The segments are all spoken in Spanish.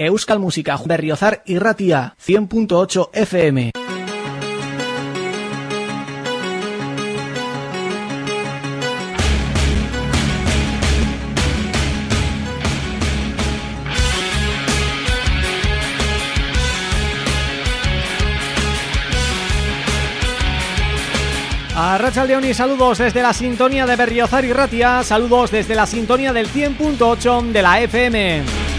Euskal Música Berriozar y Ratia 100.8 FM. A Racha León y saludos desde la sintonía de Berriozar y Ratia, saludos desde la sintonía del 100.8 de la FM.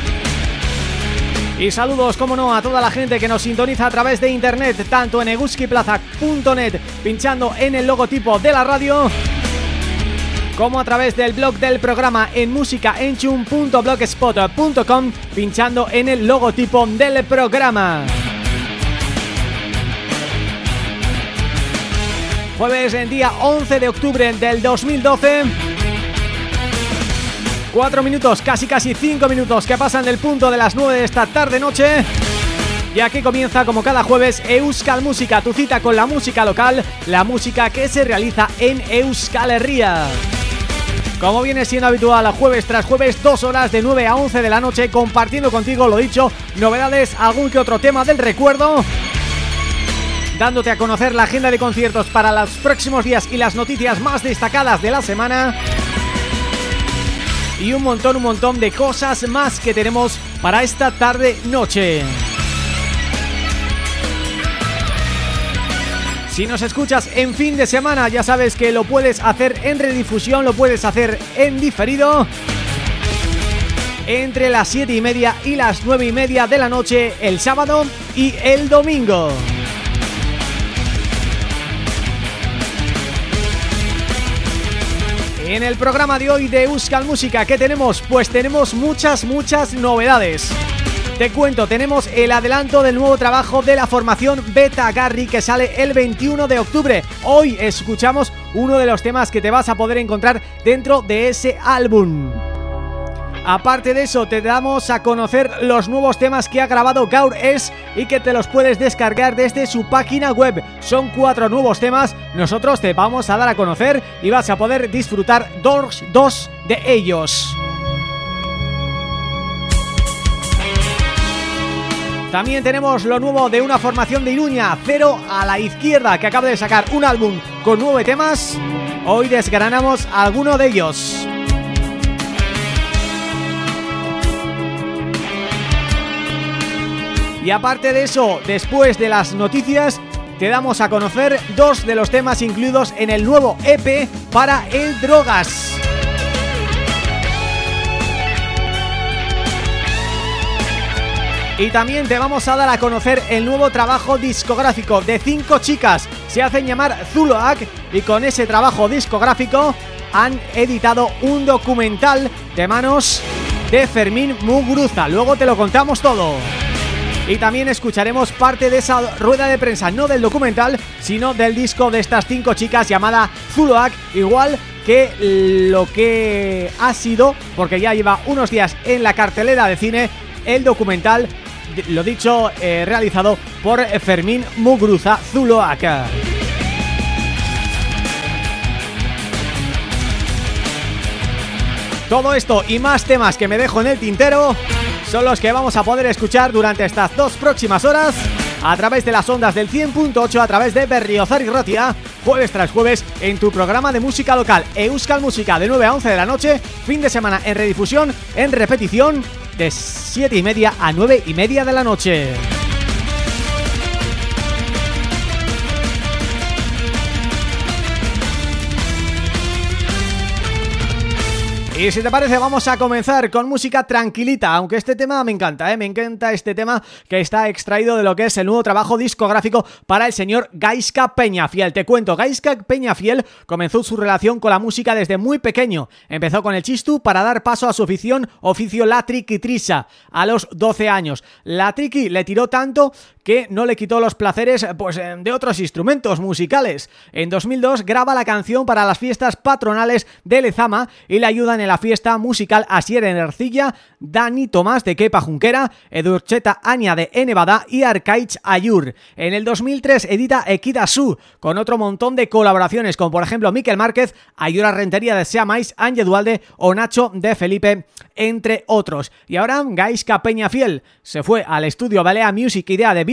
Y saludos, como no, a toda la gente que nos sintoniza a través de internet, tanto en eguskiplaza.net, pinchando en el logotipo de la radio, como a través del blog del programa en musicaenchun.blogspot.com, pinchando en el logotipo del programa. Jueves en día 11 de octubre del 2012 Cuatro minutos, casi casi cinco minutos que pasan del punto de las nueve de esta tarde-noche. Y aquí comienza como cada jueves Euskal Música, tu cita con la música local, la música que se realiza en Euskal Herria. Como viene siendo habitual a jueves tras jueves, dos horas de 9 a 11 de la noche compartiendo contigo, lo dicho, novedades, algún que otro tema del recuerdo. Dándote a conocer la agenda de conciertos para los próximos días y las noticias más destacadas de la semana y un montón, un montón de cosas más que tenemos para esta tarde-noche. Si nos escuchas en fin de semana ya sabes que lo puedes hacer en redifusión, lo puedes hacer en diferido entre las 7 y media y las 9 y media de la noche el sábado y el domingo. En el programa de hoy de Euskal Música, ¿qué tenemos? Pues tenemos muchas, muchas novedades. Te cuento, tenemos el adelanto del nuevo trabajo de la formación Beta Garry que sale el 21 de octubre. Hoy escuchamos uno de los temas que te vas a poder encontrar dentro de ese álbum. Aparte de eso, te damos a conocer los nuevos temas que ha grabado Gaur S y que te los puedes descargar desde su página web. Son cuatro nuevos temas, nosotros te vamos a dar a conocer y vas a poder disfrutar dos, dos de ellos. También tenemos lo nuevo de una formación de Iruña, Cero a la Izquierda, que acaba de sacar un álbum con nueve temas. Hoy desgranamos alguno de ellos. Y aparte de eso, después de las noticias, te damos a conocer dos de los temas incluidos en el nuevo EP para el Drogas. Y también te vamos a dar a conocer el nuevo trabajo discográfico de cinco chicas. Se hacen llamar Zuloak y con ese trabajo discográfico han editado un documental de manos de Fermín Mugruza. Luego te lo contamos todo y también escucharemos parte de esa rueda de prensa, no del documental, sino del disco de estas cinco chicas llamada Zuloak, igual que lo que ha sido, porque ya lleva unos días en la cartelera de cine, el documental, lo dicho, eh, realizado por Fermín Mugruza Zuloak. Todo esto y más temas que me dejo en el tintero son los que vamos a poder escuchar durante estas dos próximas horas a través de las ondas del 100.8 a través de Berriozar y Rotia, jueves tras jueves en tu programa de música local Euskal Música de 9 a 11 de la noche, fin de semana en redifusión, en repetición de 7 y media a 9 y media de la noche. Y si te parece vamos a comenzar con música tranquilita, aunque este tema me encanta, ¿eh? me encanta este tema que está extraído de lo que es el nuevo trabajo discográfico para el señor Gaiska Peñafiel. Te cuento, Gaiska Peñafiel comenzó su relación con la música desde muy pequeño. Empezó con el chistu para dar paso a su afición, oficio la triquitrisa, a los 12 años. La triqui le tiró tanto que no le quitó los placeres pues eh, de otros instrumentos musicales. En 2002 graba la canción para las fiestas patronales de Lezama y le ayudan en la fiesta musical Asier Ercilla, Dani Tomás de Kepa Junquera, Edurcheta Aña de Enevada y Arcaich Ayur. En el 2003 edita Equida Su, con otro montón de colaboraciones, como por ejemplo Miquel Márquez, Ayura Rentería de Seamais, Ángel Dualde o Nacho de Felipe, entre otros. Y ahora Gaisca Peñafiel se fue al estudio Balea Music Idea de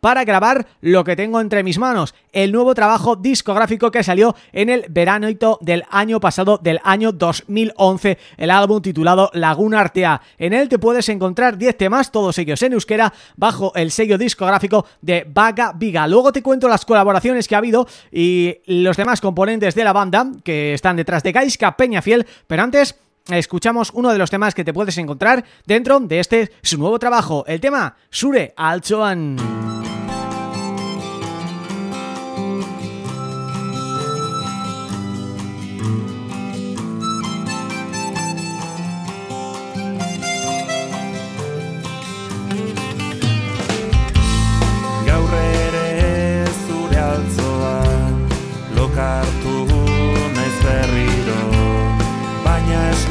Para grabar Lo que tengo entre mis manos, el nuevo trabajo discográfico que salió en el veranito del año pasado, del año 2011, el álbum titulado Laguna Artea. En él te puedes encontrar 10 temas, todos ellos en euskera, bajo el sello discográfico de Vaga Viga. Luego te cuento las colaboraciones que ha habido y los demás componentes de la banda que están detrás de Gaisca Peñafiel, pero antes escuchamos uno de los temas que te puedes encontrar dentro de este su nuevo trabajo, el tema Sure Alchoan.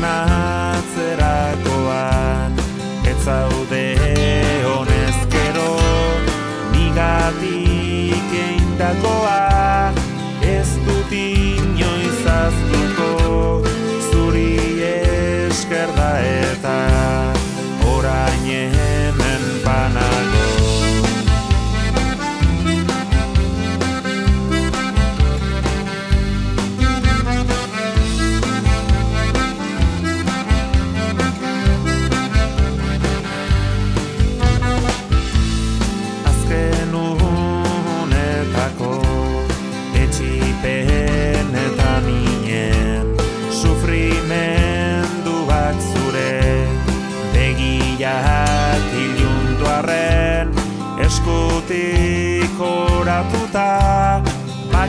night.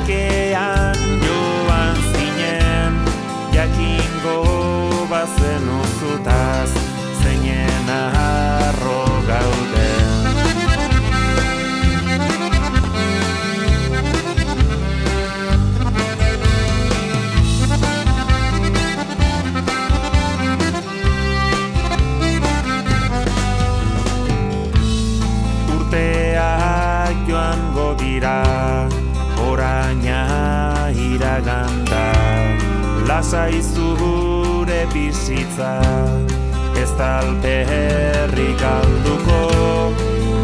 like. Lasai zure bizitza ez talperri galduko.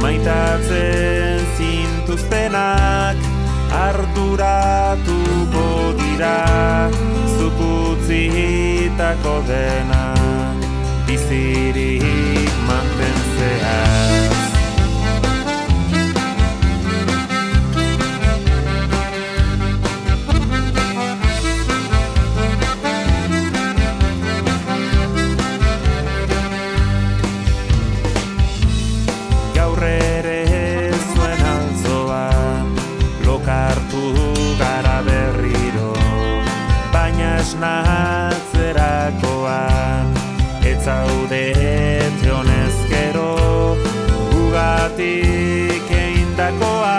Maitatzen zintuztenak arduratuko dira. Zukutzitako dena bizirik mantentzeaz esnatzerakoan Ez zaude etzion ezkero Ugatik eindakoan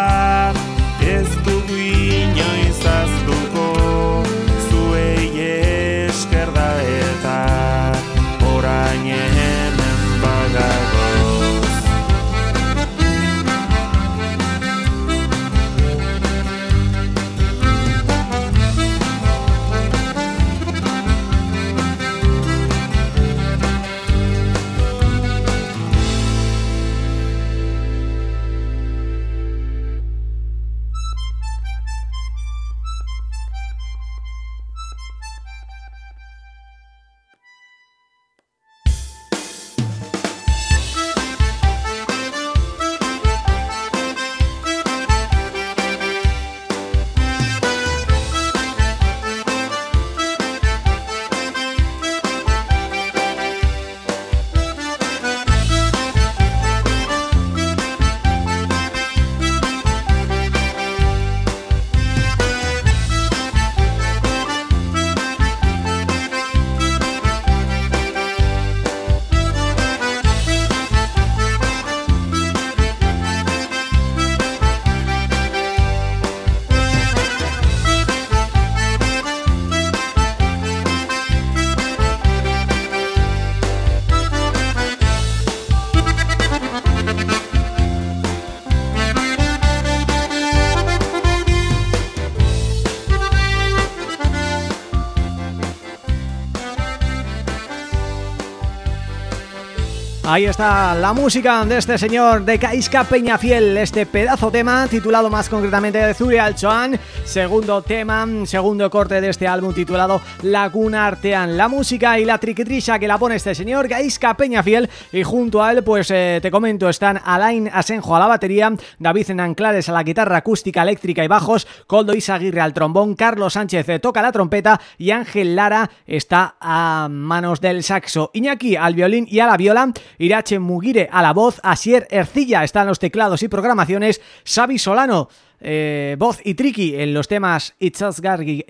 Ahí está la música de este señor de Caisca Peñafiel, este pedazo tema titulado más concretamente de Zuri Alchoan, segundo tema, segundo corte de este álbum titulado Laguna Artean. La música y la triquitrisha que la pone este señor Gaisca Peñafiel y junto a él, pues eh, te comento, están Alain Asenjo a la batería, David Nanclares a la guitarra acústica, eléctrica y bajos, Coldo Isaguirre al trombón, Carlos Sánchez eh, toca la trompeta y Ángel Lara está a manos del saxo. Iñaki al violín y a la viola, Irache Mugire a la voz, Asier Ercilla está en los teclados y programaciones, Xavi Solano eh, voz y triqui en los temas Itchazargia,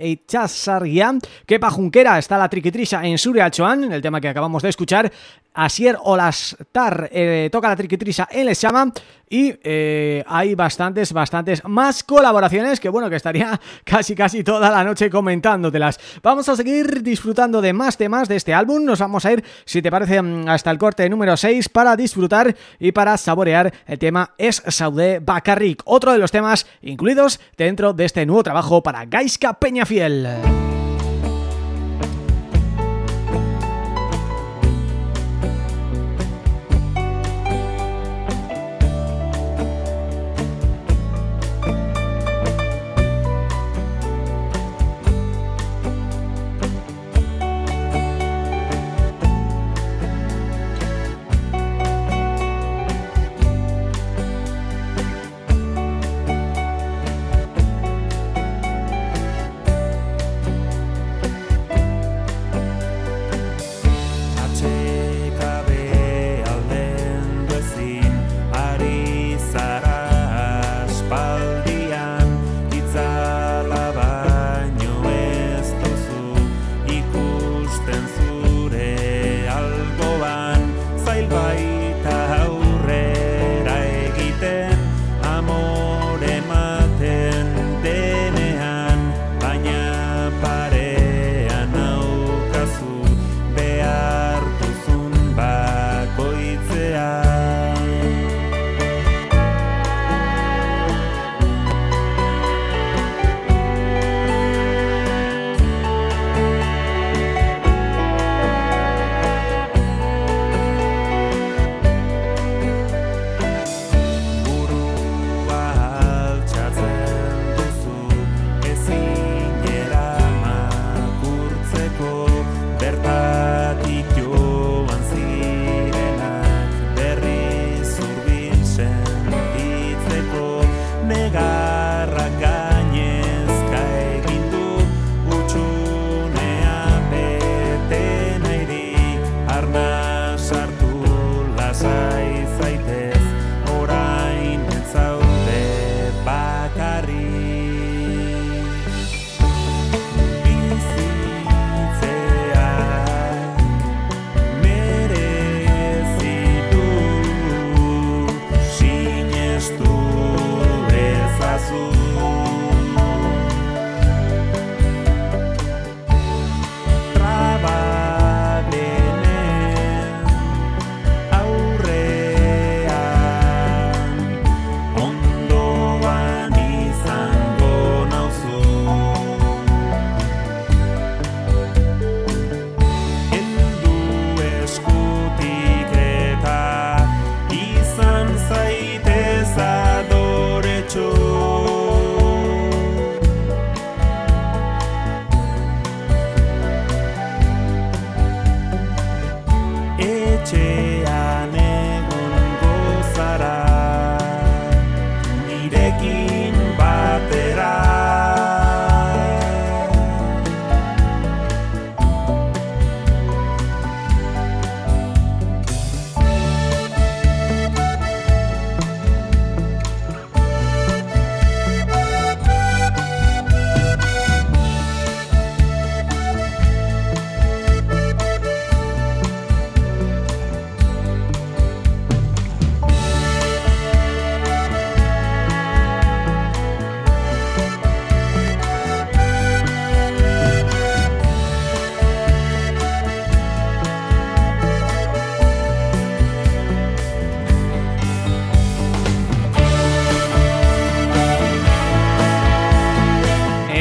Kepa Junquera está la triquitrisha en Suri Alchoan, en el tema que acabamos de escuchar, Asier Olastar eh, toca la triquitrisha en Les Llama y eh, hay bastantes, bastantes más colaboraciones que bueno, que estaría casi casi toda la noche comentándotelas. Vamos a seguir disfrutando de más temas de este álbum, nos vamos a ir, si te parece, mm, hasta el corte número 6 para disfrutar y para saborear el tema Es Saudé Bacarric, otro de los temas incluidos dentro de este nuevo trabajo para Gaiska Peñafiel.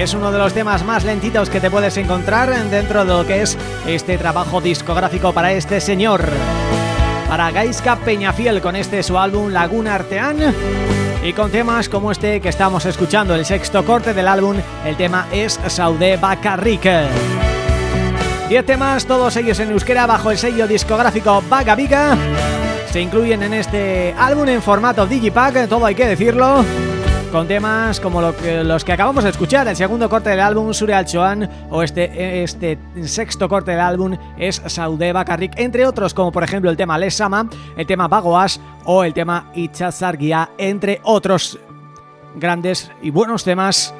Es uno de los temas más lentitos que te puedes encontrar dentro de lo que es este trabajo discográfico para este señor. Para Gaiska Peñafiel con este su álbum Laguna Artean y con temas como este que estamos escuchando, el sexto corte del álbum, el tema es Saudé Bacarric. Diez temas, todos ellos en euskera bajo el sello discográfico Vaga Viga. Se incluyen en este álbum en formato Digipack, todo hay que decirlo con temas como los que acabamos de escuchar, el segundo corte del álbum Surreal Choan o este, este sexto corte del álbum es Saudé Bakarrik, entre otros como por ejemplo el tema Les Sama, el tema Bagoas o el tema Ichazargia, entre otros grandes y buenos temas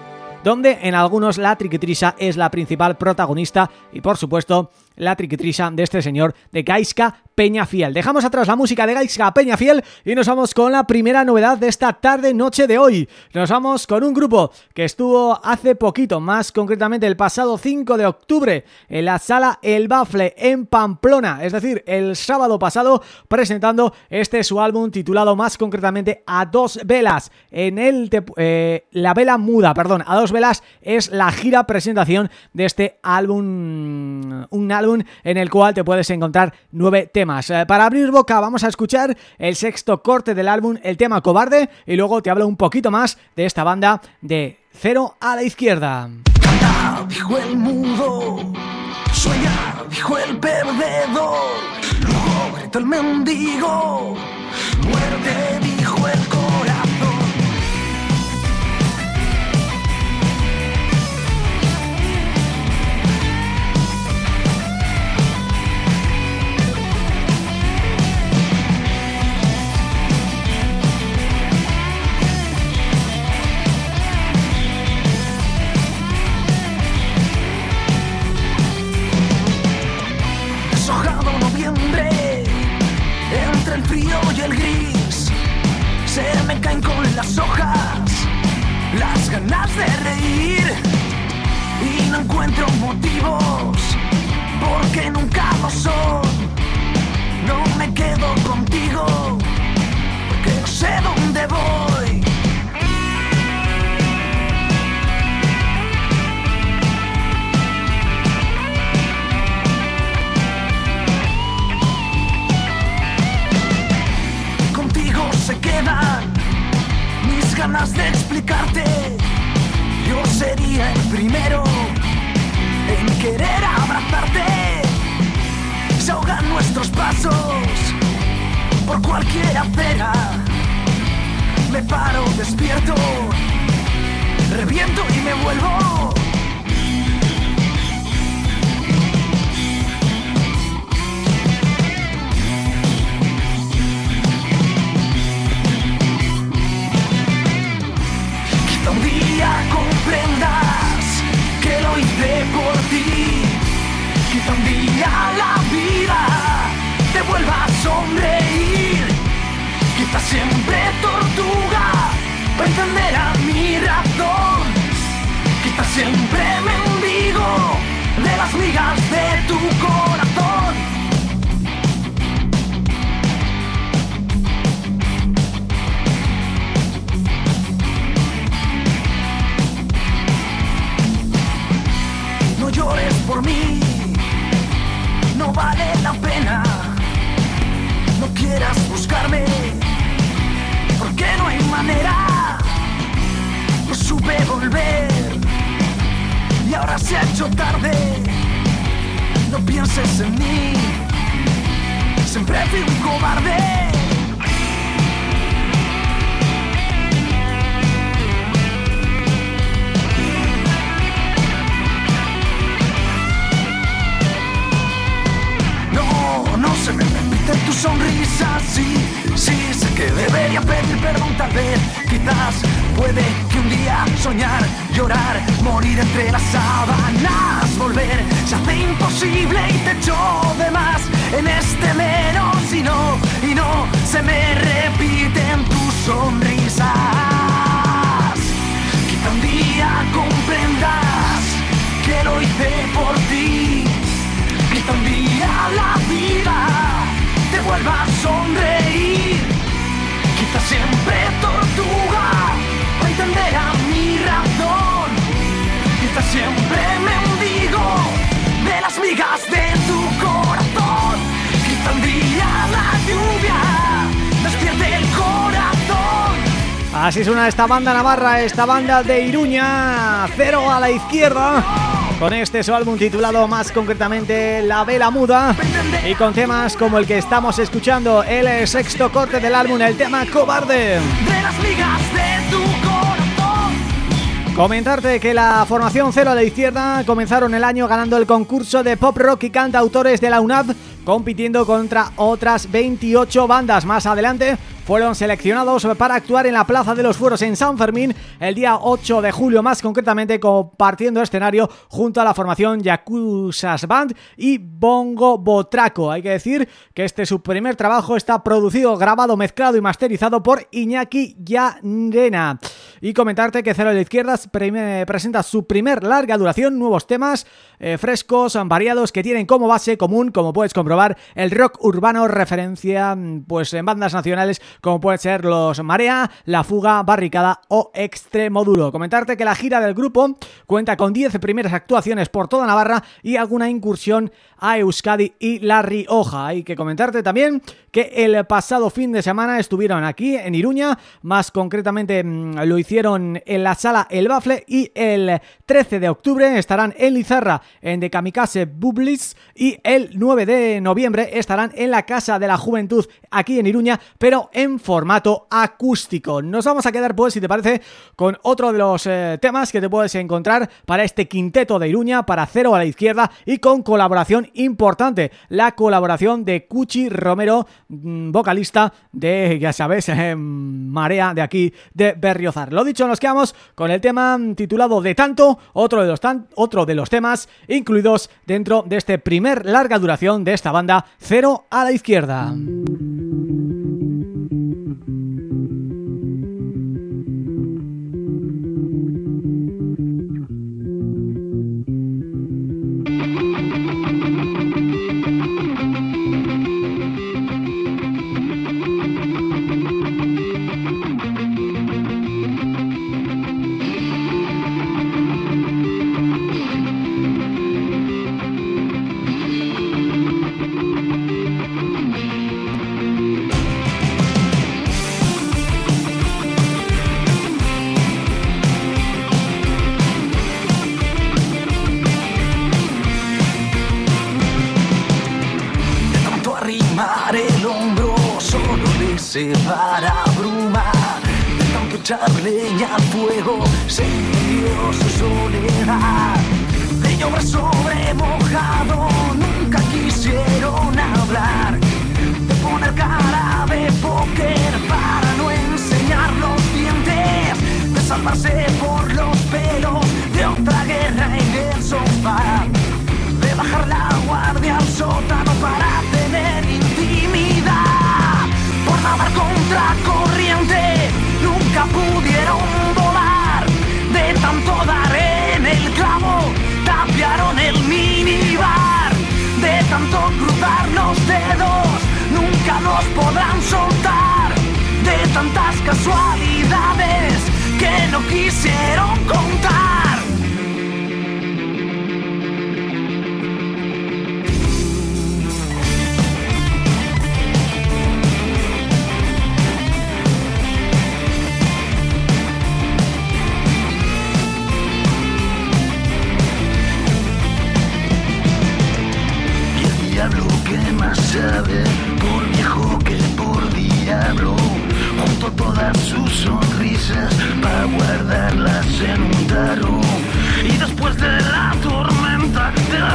donde en algunos la triquitrisa es la principal protagonista y por supuesto la triquitrisa de este señor de Gaiska Peñafiel. Dejamos atrás la música de Gaiska Peñafiel y nos vamos con la primera novedad de esta tarde-noche de hoy. Nos vamos con un grupo que estuvo hace poquito, más concretamente el pasado 5 de octubre, en la sala El Bafle en Pamplona, es decir, el sábado pasado, presentando este su álbum titulado más concretamente A Dos Velas. En el eh, La Vela Muda, perdón, A Dos Velas es la gira presentación de este álbum, un álbum en el cual te puedes encontrar nueve temas. Eh, para abrir boca vamos a escuchar el sexto corte del álbum, el tema Cobarde, y luego te hablo un poquito más de esta banda de Cero a la Izquierda. El perdedor, el muerte, dijo el se me caen con las hojas las ganas de reír y no encuentro motivos porque nunca lo son. No me quedo contigo porque no sé dónde voy. Se quedan mis ganas de explicarte. Yo sería el primero en querer abrazarte. Se ahogan nuestros pasos por cualquier acera. Me paro, despierto, reviento y me vuelvo. La vida te vuelva a sonreír. Quizá siempre tortuga para entender a mi razón. Quizá siempre mendigo de las migas de tu corazón. llores por mí, no vale la pena. No quieras buscarme, porque no hay manera. No supe volver y ahora se ha hecho tarde. No pienses en mí, siempre fui un cobarde. No se me repite tu sonrisa, sí, sí, sé que debería pedir perdón tal vez, quizás puede que un día soñar, llorar, morir entre las sábanas, volver, se hace imposible y te echo de más en este menos y no, y no, se me repiten tus sonrisas, quizá un día comprendas que lo hice por ti vuelva a sonreír. Quizá siempre tortuga para entender a mi razón. Quizá siempre mendigo de las migas de tu corazón. Quizá un día la lluvia despierte el corazón. Así suena esta banda navarra, esta banda de Iruña, cero a la izquierda con este su álbum titulado más concretamente La Vela Muda y con temas como el que estamos escuchando, el sexto corte del álbum, el tema Cobarde. Comentarte que la formación Cero a la Izquierda comenzaron el año ganando el concurso de pop rock y cantautores de la UNAP compitiendo contra otras 28 bandas. Más adelante fueron seleccionados para actuar en la Plaza de los Fueros en San Fermín el día 8 de julio, más concretamente compartiendo escenario junto a la formación Yakuzas Band y Bongo Botraco. Hay que decir que este su primer trabajo está producido, grabado, mezclado y masterizado por Iñaki Llanrena. Y comentarte que Cero de la Izquierda presenta su primer larga duración, nuevos temas eh, frescos, variados, que tienen como base común, como puedes comprobar, el rock urbano referencia pues en bandas nacionales como pueden ser los Marea, La Fuga, Barricada o Extremoduro. Comentarte que la gira del grupo cuenta con 10 primeras actuaciones por toda Navarra y alguna incursión a Euskadi y La Rioja. Hay que comentarte también que el pasado fin de semana estuvieron aquí en Iruña, más concretamente mm, lo hicieron en la sala El Bafle y el 13 de octubre estarán en Lizarra en The Kamikaze Bublis y el 9 de noviembre estarán en la Casa de la Juventud aquí en Iruña, pero en formato acústico. Nos vamos a quedar pues, si te parece, con otro de los eh, temas que te puedes encontrar para este quinteto de Iruña, para Cero a la Izquierda y con colaboración importante, la colaboración de Cuchi Romero, mm, vocalista de, ya sabes, eh, Marea de aquí de Berriozar. Lo dicho, nos quedamos con el tema titulado De Tanto, otro de los, otro de los temas incluidos dentro de este primer larga duración de esta banda Cero a la Izquierda.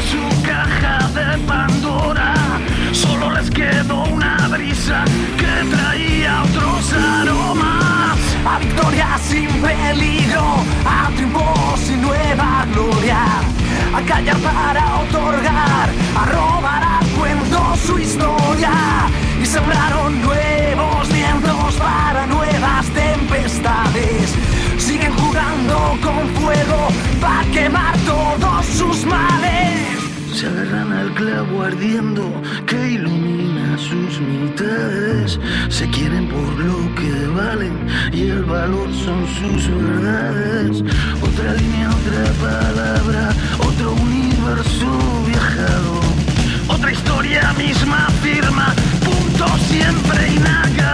Su caja de Pandora, solo les quedó una brisa que traía otros aromas. A victoria sin peligro, a triunfo sin nueva gloria. A callar para otorgar, a robar a cuento su historia y sembraron nuevos con fuego para quemar todos sus males. Se agarran al clavo ardiendo que ilumina sus mitades. Se quieren por lo que valen y el valor son sus verdades. Otra línea, otra palabra, otro universo viajado otra historia, misma firma, punto siempre inacabado.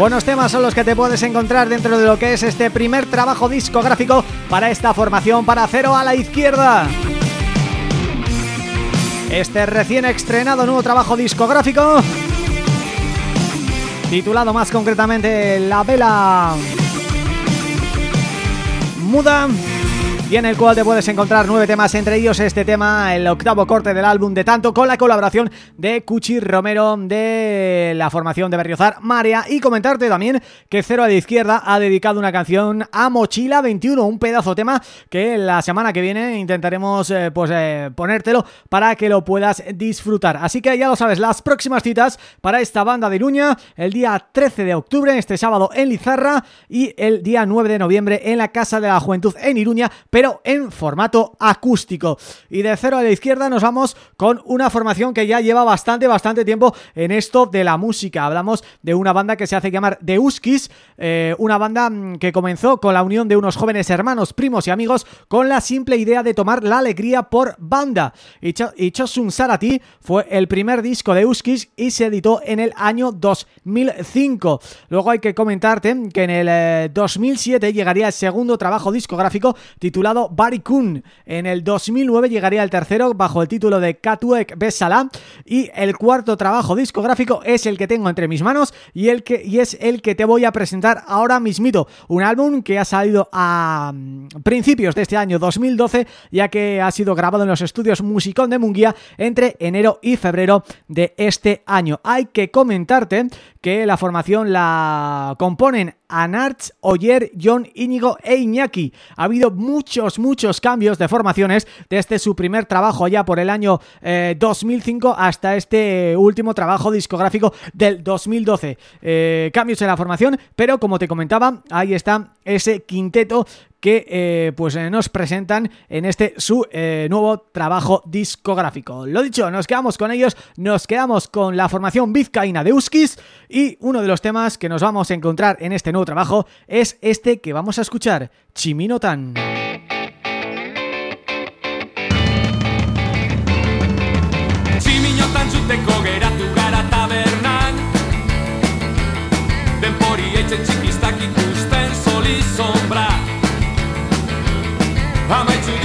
Buenos temas son los que te puedes encontrar dentro de lo que es este primer trabajo discográfico para esta formación para Cero a la Izquierda. Este recién estrenado nuevo trabajo discográfico titulado más concretamente La Vela Muda y en el cual te puedes encontrar nueve temas, entre ellos este tema, el octavo corte del álbum de Tanto, con la colaboración de Cuchi Romero de la formación de Berriozar, Marea, y comentarte también que Cero a la Izquierda ha dedicado una canción a Mochila 21, un pedazo tema que la semana que viene intentaremos eh, pues eh, ponértelo para que lo puedas disfrutar. Así que ya lo sabes, las próximas citas para esta banda de Iruña, el día 13 de octubre, este sábado en Lizarra, y el día 9 de noviembre en la Casa de la Juventud en Iruña, pero en formato acústico. Y de cero a la izquierda nos vamos con una formación que ya lleva bastante, bastante tiempo en esto de la música. Hablamos de una banda que se hace llamar The Uskis, eh, una banda mm, que comenzó con la unión de unos jóvenes hermanos, primos y amigos con la simple idea de tomar la alegría por banda. Y, Chosun Sarati fue el primer disco de Uskis y se editó en el año 2005. Luego hay que comentarte que en el 2007 eh, llegaría el segundo trabajo discográfico titulado Barikun. En el 2009 llegaría el tercero bajo el título de Katuek Besala y el cuarto trabajo discográfico es el que tengo entre mis manos y el que y es el que te voy a presentar ahora mismito. Un álbum que ha salido a mm, principios de este año 2012 ya que ha sido grabado en los estudios Musicón de Munguía entre enero y febrero de este año. Hay que comentarte que la formación la componen Anarch, Oyer, John, Íñigo e Iñaki. Ha habido muchos, muchos cambios de formaciones desde su primer trabajo ya por el año 2005 eh, hasta este último trabajo discográfico del 2012. Eh, cambios en la formación, pero como te comentaba, ahí está ese quinteto que eh, pues eh, nos presentan en este su eh, nuevo trabajo discográfico. Lo dicho, nos quedamos con ellos, nos quedamos con la formación vizcaína de Uskis y uno de los temas que nos vamos a encontrar en este nuevo trabajo es este que vamos a escuchar, Chiminotan. How might you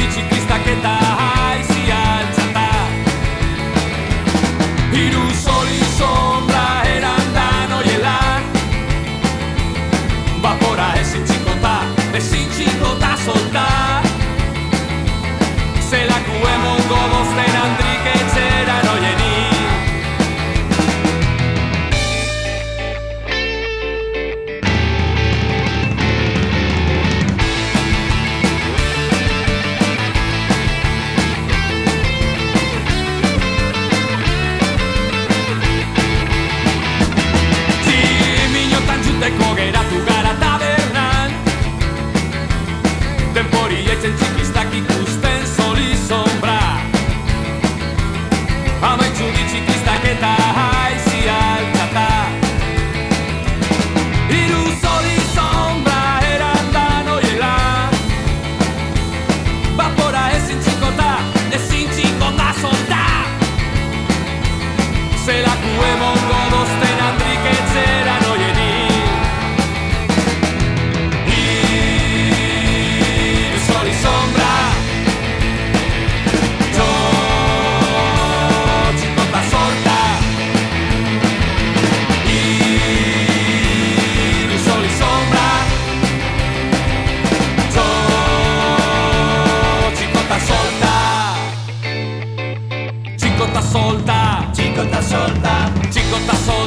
Chico está Chicota sorda, chicota sorda.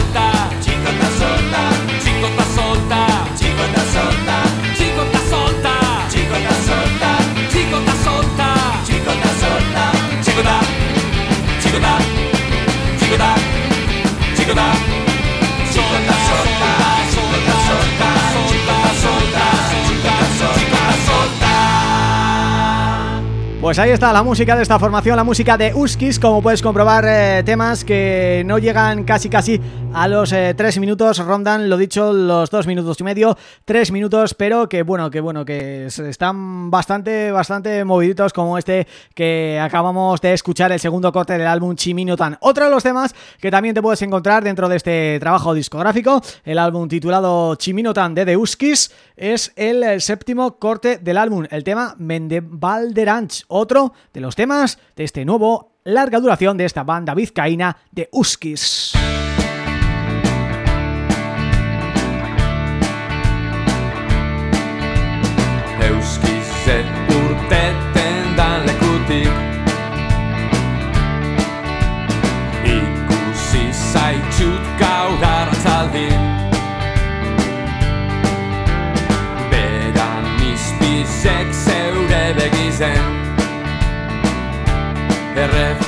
Pues ahí está la música de esta formación, la música de Uskis, como puedes comprobar, eh, temas que no llegan casi casi a los eh, tres minutos, rondan, lo dicho, los dos minutos y medio, tres minutos, pero que bueno, que bueno, que están bastante, bastante moviditos como este que acabamos de escuchar, el segundo corte del álbum Chiminotan. Otro de los temas que también te puedes encontrar dentro de este trabajo discográfico, el álbum titulado Chiminotan de The Uskis, es el, séptimo corte del álbum, el tema Mendebalderanch, otro de los temas de este nuevo larga duración de esta banda vizcaína de Uskis. Euskizet urteten dan lekutik. Ikusi zaitxut gaur arratzaldi Beran izpizek zeure begizen. Errefleju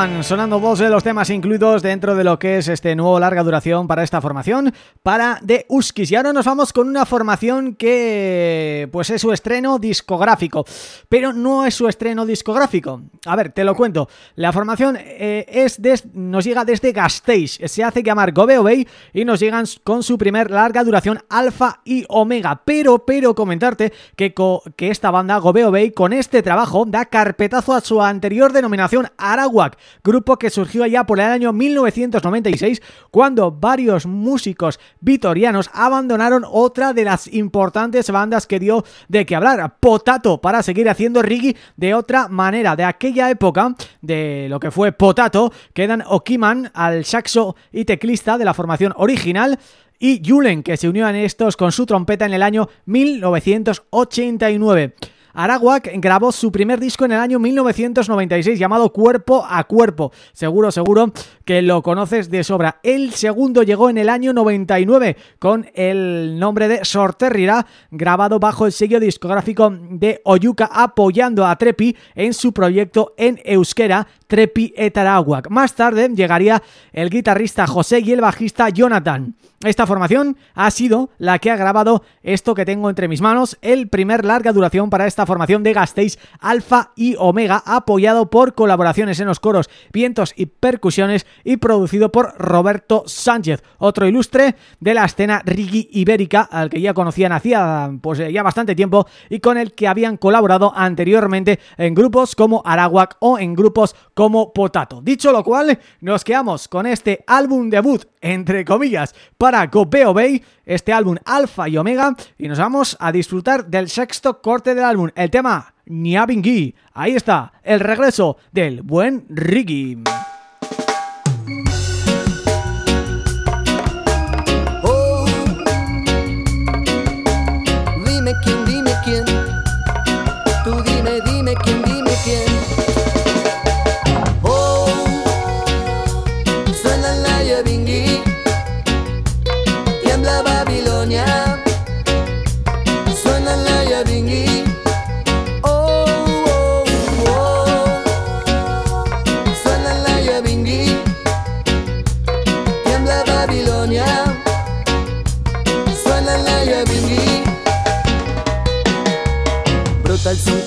Ahí sonando dos de los temas incluidos dentro de lo que es este nuevo larga duración para esta formación, para The Uskis. Y ahora nos vamos con una formación que pues es su estreno discográfico, pero no es su estreno discográfico. A ver, te lo cuento. La formación eh, es nos llega desde Gasteiz, se hace llamar Gobe Obey y nos llegan con su primer larga duración Alfa y Omega. Pero, pero comentarte que, que esta banda, Gobe Obey, con este trabajo da carpetazo a su anterior denominación Arawak, grupo que surgió ya por el año 1996 cuando varios músicos vitorianos abandonaron otra de las importantes bandas que dio de que hablar, Potato, para seguir haciendo reggae de otra manera. De aquella época, de lo que fue Potato, quedan Okiman al saxo y teclista de la formación original y Julen, que se unió a estos con su trompeta en el año 1989. Arawak grabó su primer disco en el año 1996 llamado Cuerpo a Cuerpo. Seguro, seguro que lo conoces de sobra. El segundo llegó en el año 99 con el nombre de Sorterrira, grabado bajo el sello discográfico de Oyuka apoyando a Trepi en su proyecto en euskera Trepi Etarawak. Más tarde llegaría el guitarrista José y el bajista Jonathan. Esta formación ha sido la que ha grabado esto que tengo entre mis manos, el primer larga duración para esta formación de Gasteiz Alfa y Omega, apoyado por colaboraciones en los coros, vientos y percusiones y producido por Roberto Sánchez, otro ilustre de la escena Rigi ibérica, al que ya conocían hacía pues ya bastante tiempo y con el que habían colaborado anteriormente en grupos como Arawak o en grupos como Potato. Dicho lo cual, nos quedamos con este álbum debut, entre comillas, para Copeo Bay, este álbum Alfa y Omega, y nos vamos a disfrutar del sexto corte del álbum, el tema Niabingui. Ahí está, el regreso del buen Riggy.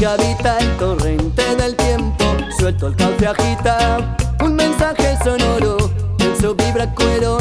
Que habita el torrente del tiempo. Suelto el cauce agita, un mensaje sonoro. Pienso vibra cuero,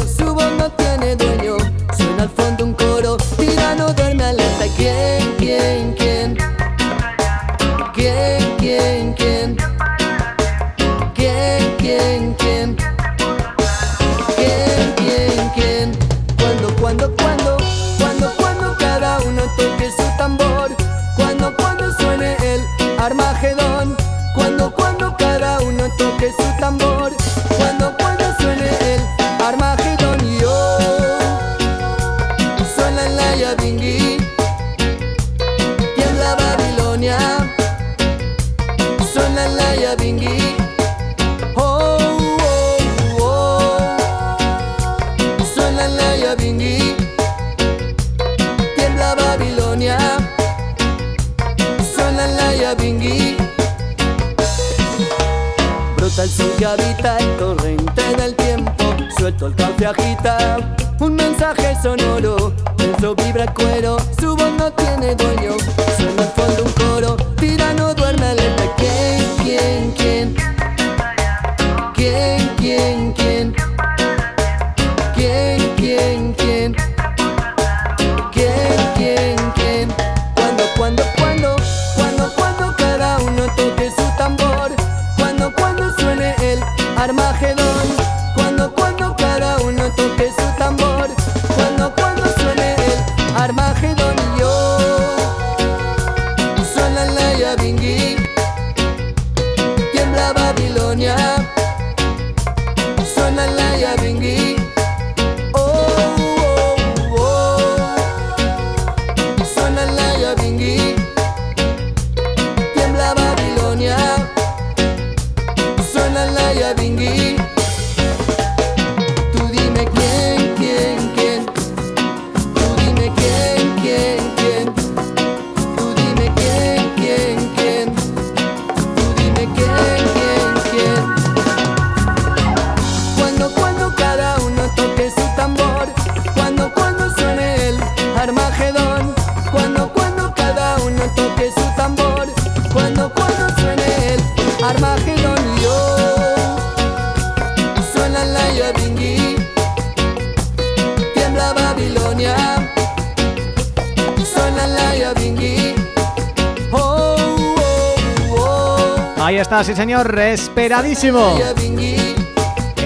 señor, esperadísimo.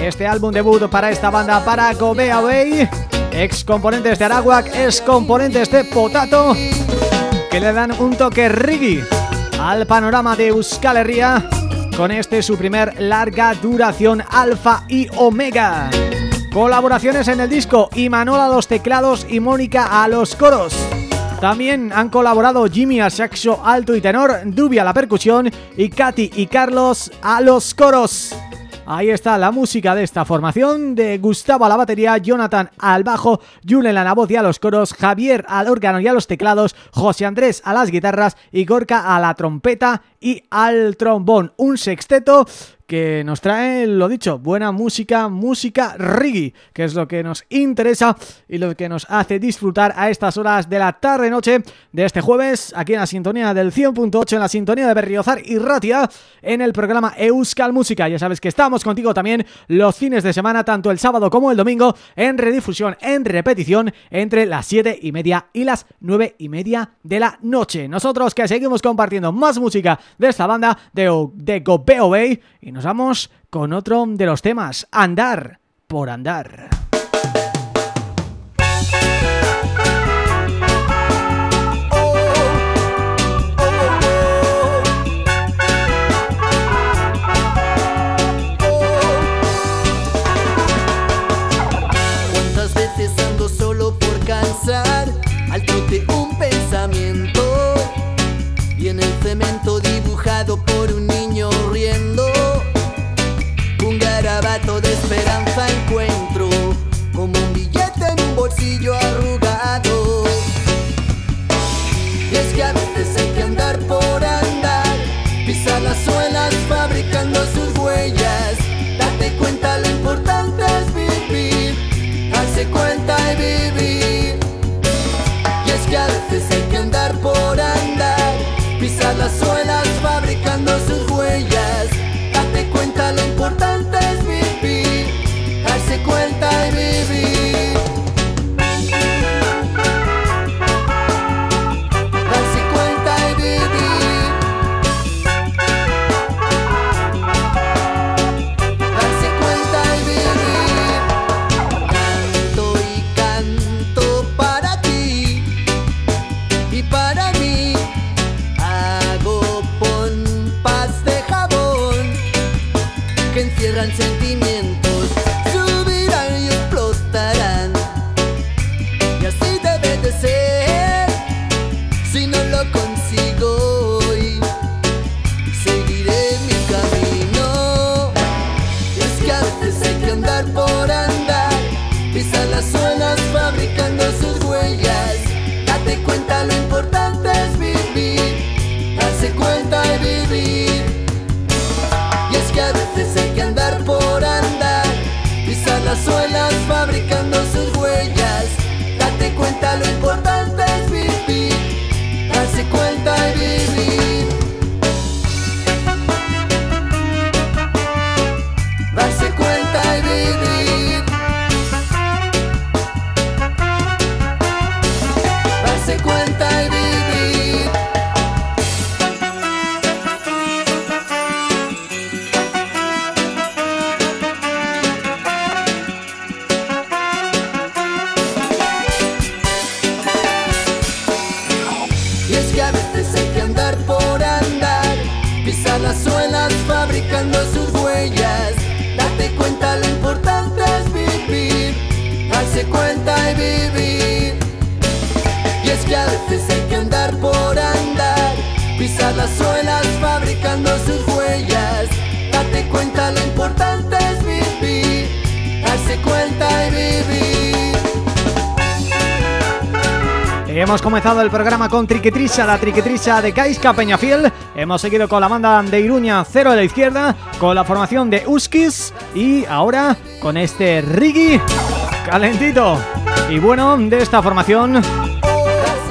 Este álbum debut para esta banda, para Gobea Bay Ex componentes de Arawak, ex componentes de Potato Que le dan un toque reggae al panorama de Euskal Herria Con este su primer larga duración Alfa y Omega. Colaboraciones en el disco, Imanol a los teclados y Mónica a los coros también han colaborado Jimmy al saxo alto y tenor, Dubi a la percusión y Katy y Carlos a los coros. Ahí está la música de esta formación de Gustavo a la batería, Jonathan al bajo, Julen a la voz y a los coros, Javier al órgano y a los teclados, José Andrés a las guitarras y Gorka a la trompeta y al trombón. Un sexteto que nos trae, lo dicho, buena música, música reggae, que es lo que nos interesa y lo que nos hace disfrutar a estas horas de la tarde-noche de este jueves, aquí en la sintonía del 100.8, en la sintonía de Berriozar y Ratia, en el programa Euskal Música. Ya sabes que estamos contigo también los fines de semana, tanto el sábado como el domingo, en redifusión, en repetición, entre las 7 y media y las 9 y media de la noche. Nosotros que seguimos compartiendo más música de esta banda de, de Gobeo Bay nos vamos con otro de los temas, Andar por Andar. ¿Cuántas veces ando solo por cansar al trote un Triquetrisa, la Triquetrisa de Gaisca Peñafiel. Hemos seguido con la banda de Iruña Cero de la Izquierda Con la formación de Uskis Y ahora con este Rigi calentito. Y bueno, de esta formación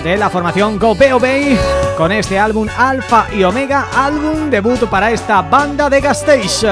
De la formación Gobeo Bay Con este álbum Alfa y Omega Álbum debut para esta banda de Gasteiz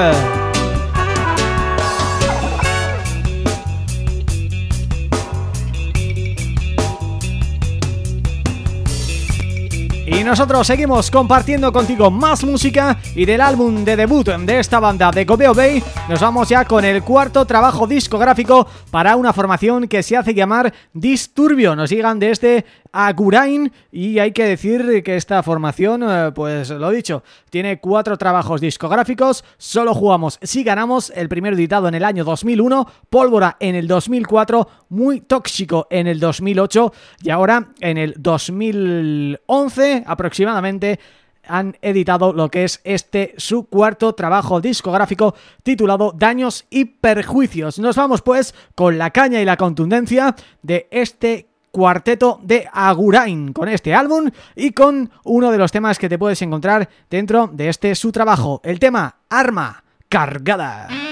Nosotros seguimos compartiendo contigo más música y del álbum de debut de esta banda de Cobeo Bay nos vamos ya con el cuarto trabajo discográfico para una formación que se hace llamar Disturbio. Nos llegan de este Agurain y hay que decir que esta formación, eh, pues lo dicho, tiene cuatro trabajos discográficos, solo jugamos si ganamos, el primero editado en el año 2001, Pólvora en el 2004, Muy Tóxico en el 2008 y ahora en el 2011 aproximadamente han editado lo que es este su cuarto trabajo discográfico titulado Daños y Perjuicios. Nos vamos pues con la caña y la contundencia de este cuarteto de Agurain con este álbum y con uno de los temas que te puedes encontrar dentro de este su trabajo, el tema Arma Cargada.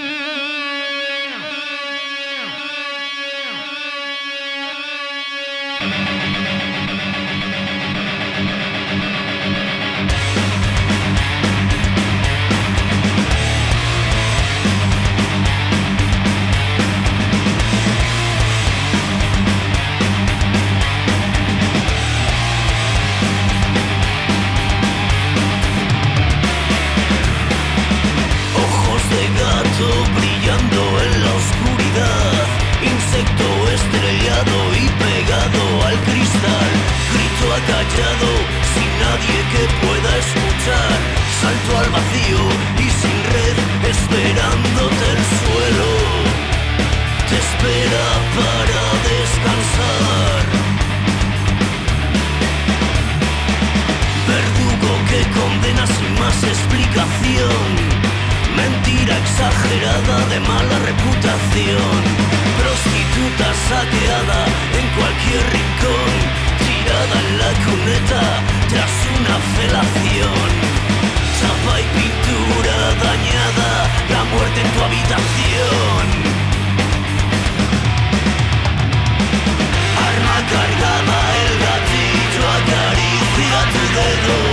Sin nadie que pueda escuchar. Salto al vacío y sin red, esperándote el suelo. Te espera para descansar. Verdugo que condena sin más explicación. Mentira exagerada de mala reputación. Prostituta saqueada en cualquier rincón en la cuneta tras una felación. Chapa y pintura dañada, la muerte en tu habitación. Arma cargada, el gatillo acaricia tu dedo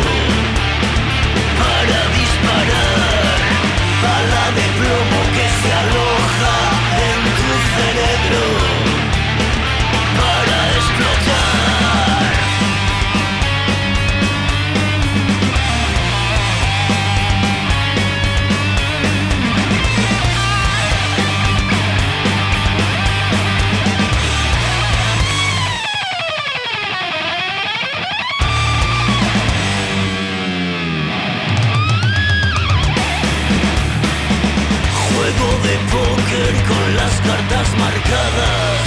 cartas marcadas,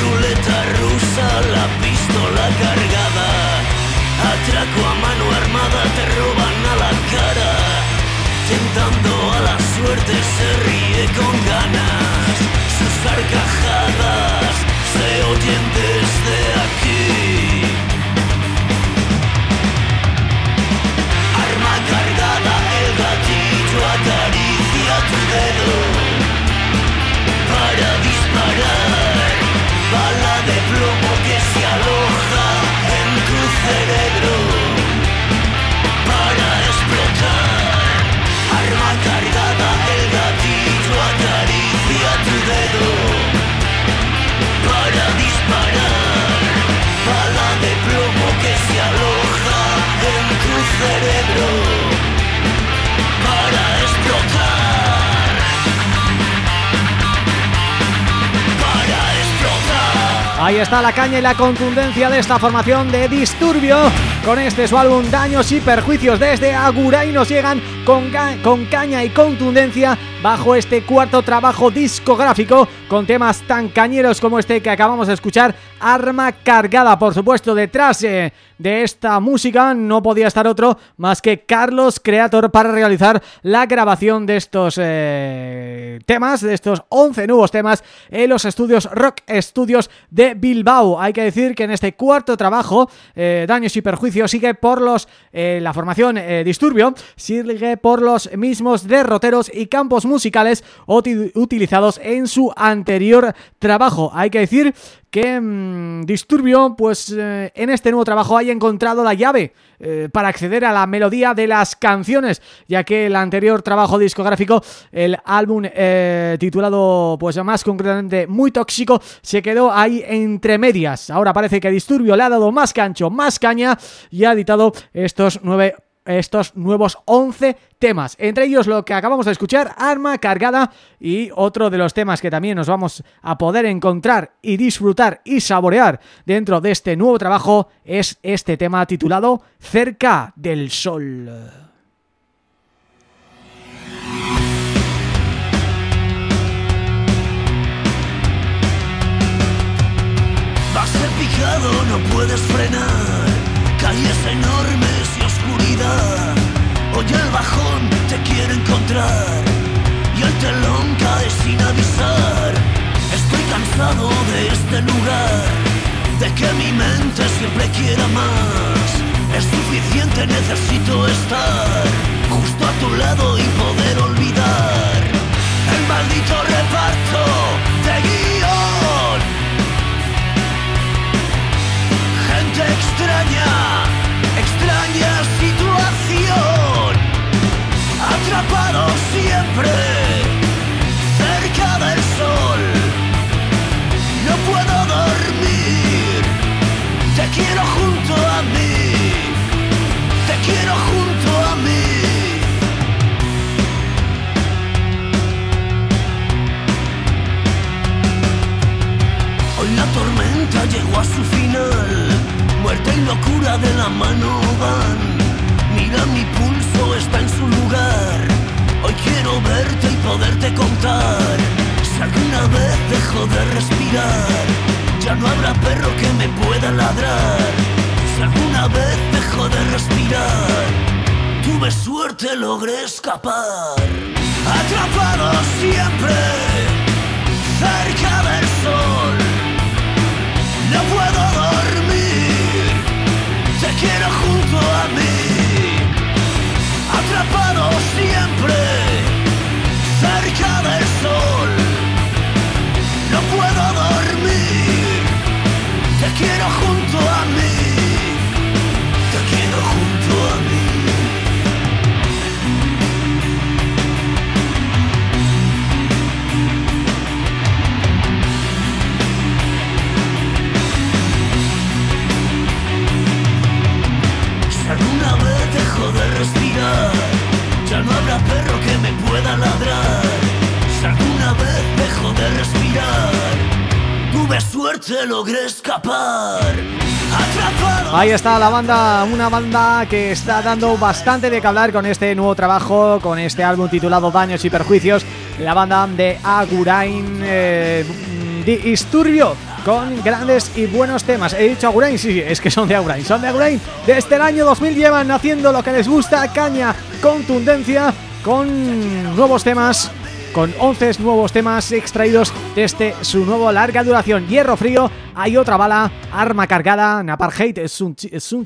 ruleta rusa, la pistola cargada, atraco a mano armada, te roban a la cara, tentando a la suerte se ríe con ganas, sus carcajadas se oyen desde Ahí está la caña y la contundencia de esta formación de Disturbio Con este su álbum Daños y Perjuicios desde Aguray nos llegan con, con caña y contundencia bajo este cuarto trabajo discográfico con temas tan cañeros como este que acabamos de escuchar, Arma Cargada, por supuesto, detrás eh, de esta música no podía estar otro más que Carlos Creator para realizar la grabación de estos eh, temas, de estos 11 nuevos temas en los estudios Rock Studios de Bilbao. Hay que decir que en este cuarto trabajo, eh, Daños y Perjuicios, sigue por los la formación Disturbio, sigue por los mismos derroteros y campos musicales utilizados en su anterior trabajo. Hay que decir que mm, Disturbio pues eh, en este nuevo trabajo haya encontrado la llave eh, para acceder a la melodía de las canciones, ya que el anterior trabajo discográfico, el álbum eh, titulado pues más concretamente Muy Tóxico, se quedó ahí entre medias. Ahora parece que Disturbio le ha dado más cancho, más caña y ha editado estos nueve estos nuevos 11 temas, entre ellos lo que acabamos de escuchar, Arma Cargada y otro de los temas que también nos vamos a poder encontrar y disfrutar y saborear dentro de este nuevo trabajo es este tema titulado Cerca del Sol. Vas picado, no puedes frenar Calles enormes oscuridad. Hoy el bajón te quiere encontrar Y el telón cae sin avisar. Estoy cansado de este lugar De que mi mente siempre quiera más. Es suficiente, necesito estar Justo a tu lado y poder olvidar El maldito reparto de guion. Gente extraña, Atrapado siempre cerca del sol. No puedo dormir. Te quiero junto a mí. Te quiero junto a mí. Hoy la tormenta llegó a su final. Muerte y locura de la mano van. Mira mi pulso está en su lugar Hoy quiero verte y poderte contar. Si alguna vez dejo de respirar Ya no habrá perro que me pueda ladrar. Si alguna vez dejo de respirar Tuve suerte, logré escapar. Atrapado siempre cerca del sol. No puedo ya no habrá perro que me pueda ladrar. Tuve suerte, logré escapar. Ahí está la banda, una banda que está dando bastante de que hablar con este nuevo trabajo, con este álbum titulado Daños y Perjuicios, la banda de Agurain eh, Disturbio, con grandes y buenos temas. He dicho Agurain, sí, es que son de Agurain, son de Agurain. Desde el año 2000 llevan haciendo lo que les gusta, caña, contundencia, con nuevos temas con 11 nuevos temas extraídos desde su nuevo larga duración. Hierro frío, hay otra bala, arma cargada, Naparhate es un, es un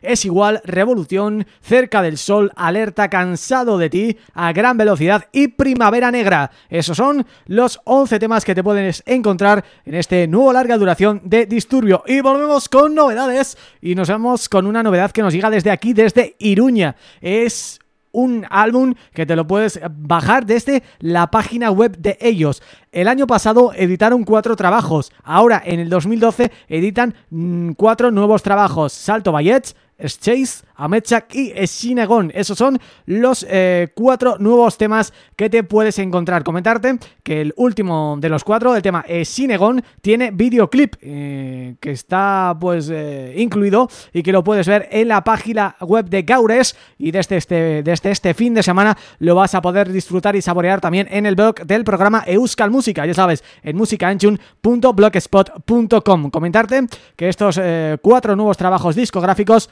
es igual, revolución, cerca del sol, alerta, cansado de ti, a gran velocidad y primavera negra. Esos son los 11 temas que te puedes encontrar en este nuevo larga duración de Disturbio. Y volvemos con novedades y nos vemos con una novedad que nos llega desde aquí, desde Iruña. Es un álbum que te lo puedes bajar desde la página web de ellos. El año pasado editaron cuatro trabajos, ahora en el 2012 editan mmm, cuatro nuevos trabajos, Salto Bayets, Chase, Amechak y Shinegon. Esos son los eh, cuatro nuevos temas que te puedes encontrar. Comentarte que el último de los cuatro, el tema Shinegon, tiene videoclip eh, que está pues eh, incluido y que lo puedes ver en la página web de Gaures y desde este, desde este fin de semana lo vas a poder disfrutar y saborear también en el blog del programa Euskal Música, ya sabes, en musicaenchun.blogspot.com. Comentarte que estos cuatro nuevos trabajos discográficos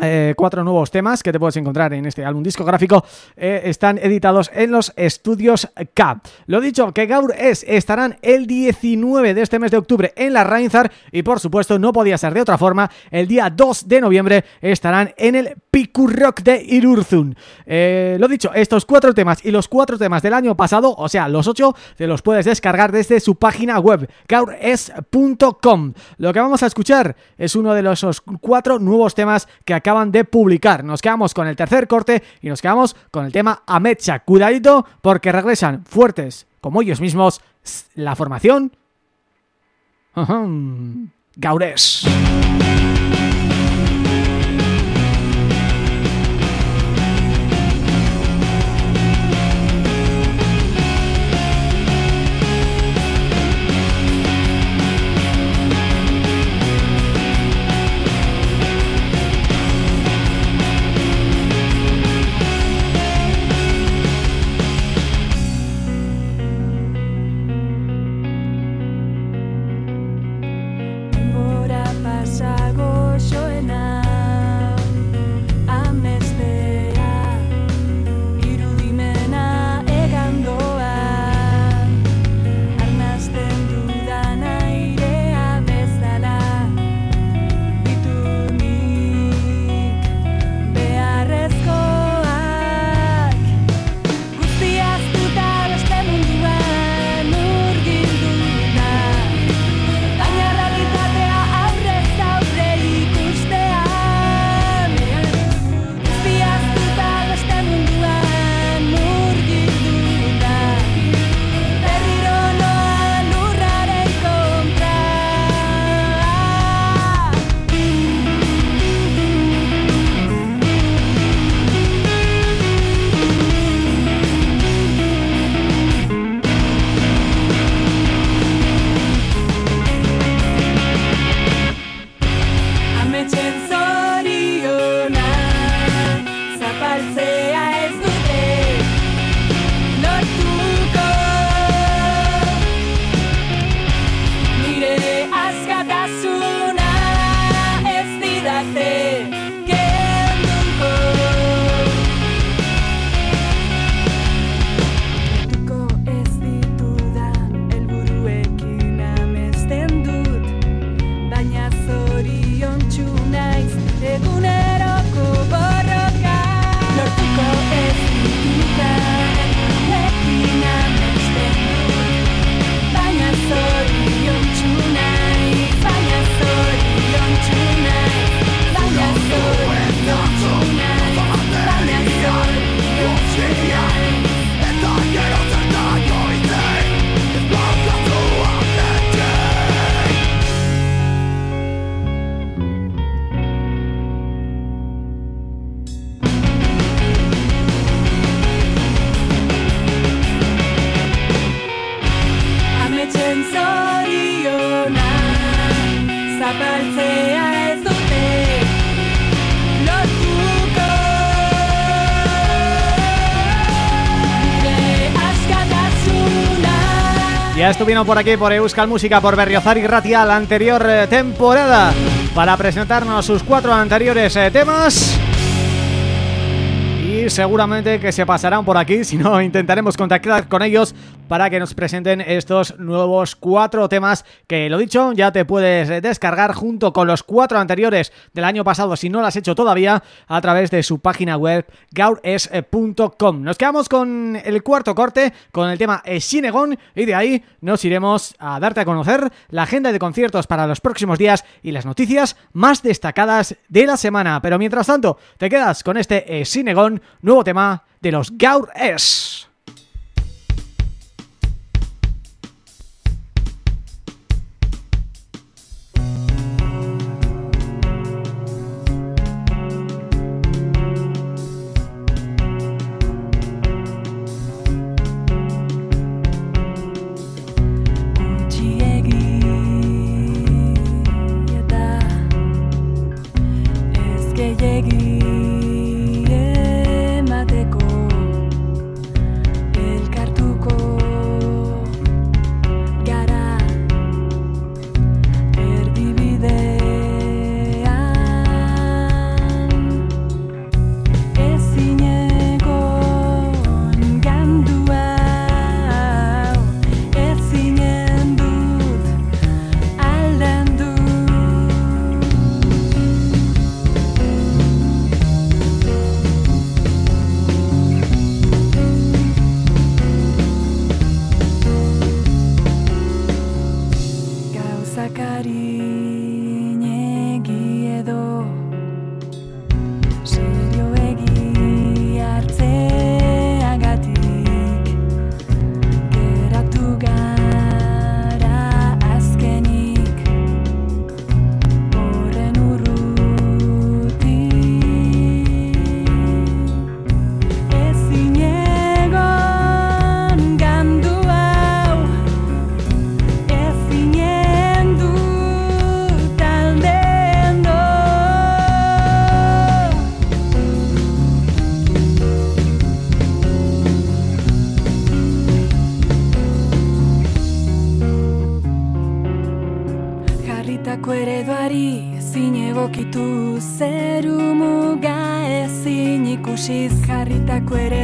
eh, cuatro nuevos temas que te puedes encontrar en este álbum discográfico eh, están editados en los estudios K. Lo dicho, que Gaur es estarán el 19 de este mes de octubre en la Reinzar y por supuesto no podía ser de otra forma, el día 2 de noviembre estarán en el Rock de Irurzun. Eh, lo dicho, estos cuatro temas y los cuatro temas del año pasado, o sea, los ocho, te los puedes descargar desde su página web, gaures.com. Lo que vamos a escuchar es uno de los cuatro nuevos temas que acaban de publicar. Nos quedamos con el tercer corte y nos quedamos con el tema Amecha. Cuidadito porque regresan fuertes, como ellos mismos, la formación... Gaures. Estuvieron por aquí por Euskal Música, por Berriozar y Ratia la anterior eh, temporada para presentarnos sus cuatro anteriores eh, temas. Y seguramente que se pasarán por aquí, si no intentaremos contactar con ellos para que nos presenten estos nuevos cuatro temas que, lo dicho, ya te puedes descargar junto con los cuatro anteriores del año pasado, si no lo has hecho todavía, a través de su página web gaures.com. Nos quedamos con el cuarto corte, con el tema Sinegon y de ahí nos iremos a darte a conocer la agenda de conciertos para los próximos días y las noticias más destacadas de la semana. Pero mientras tanto, te quedas con este Sinegon, nuevo tema de los Gaures. Jarritako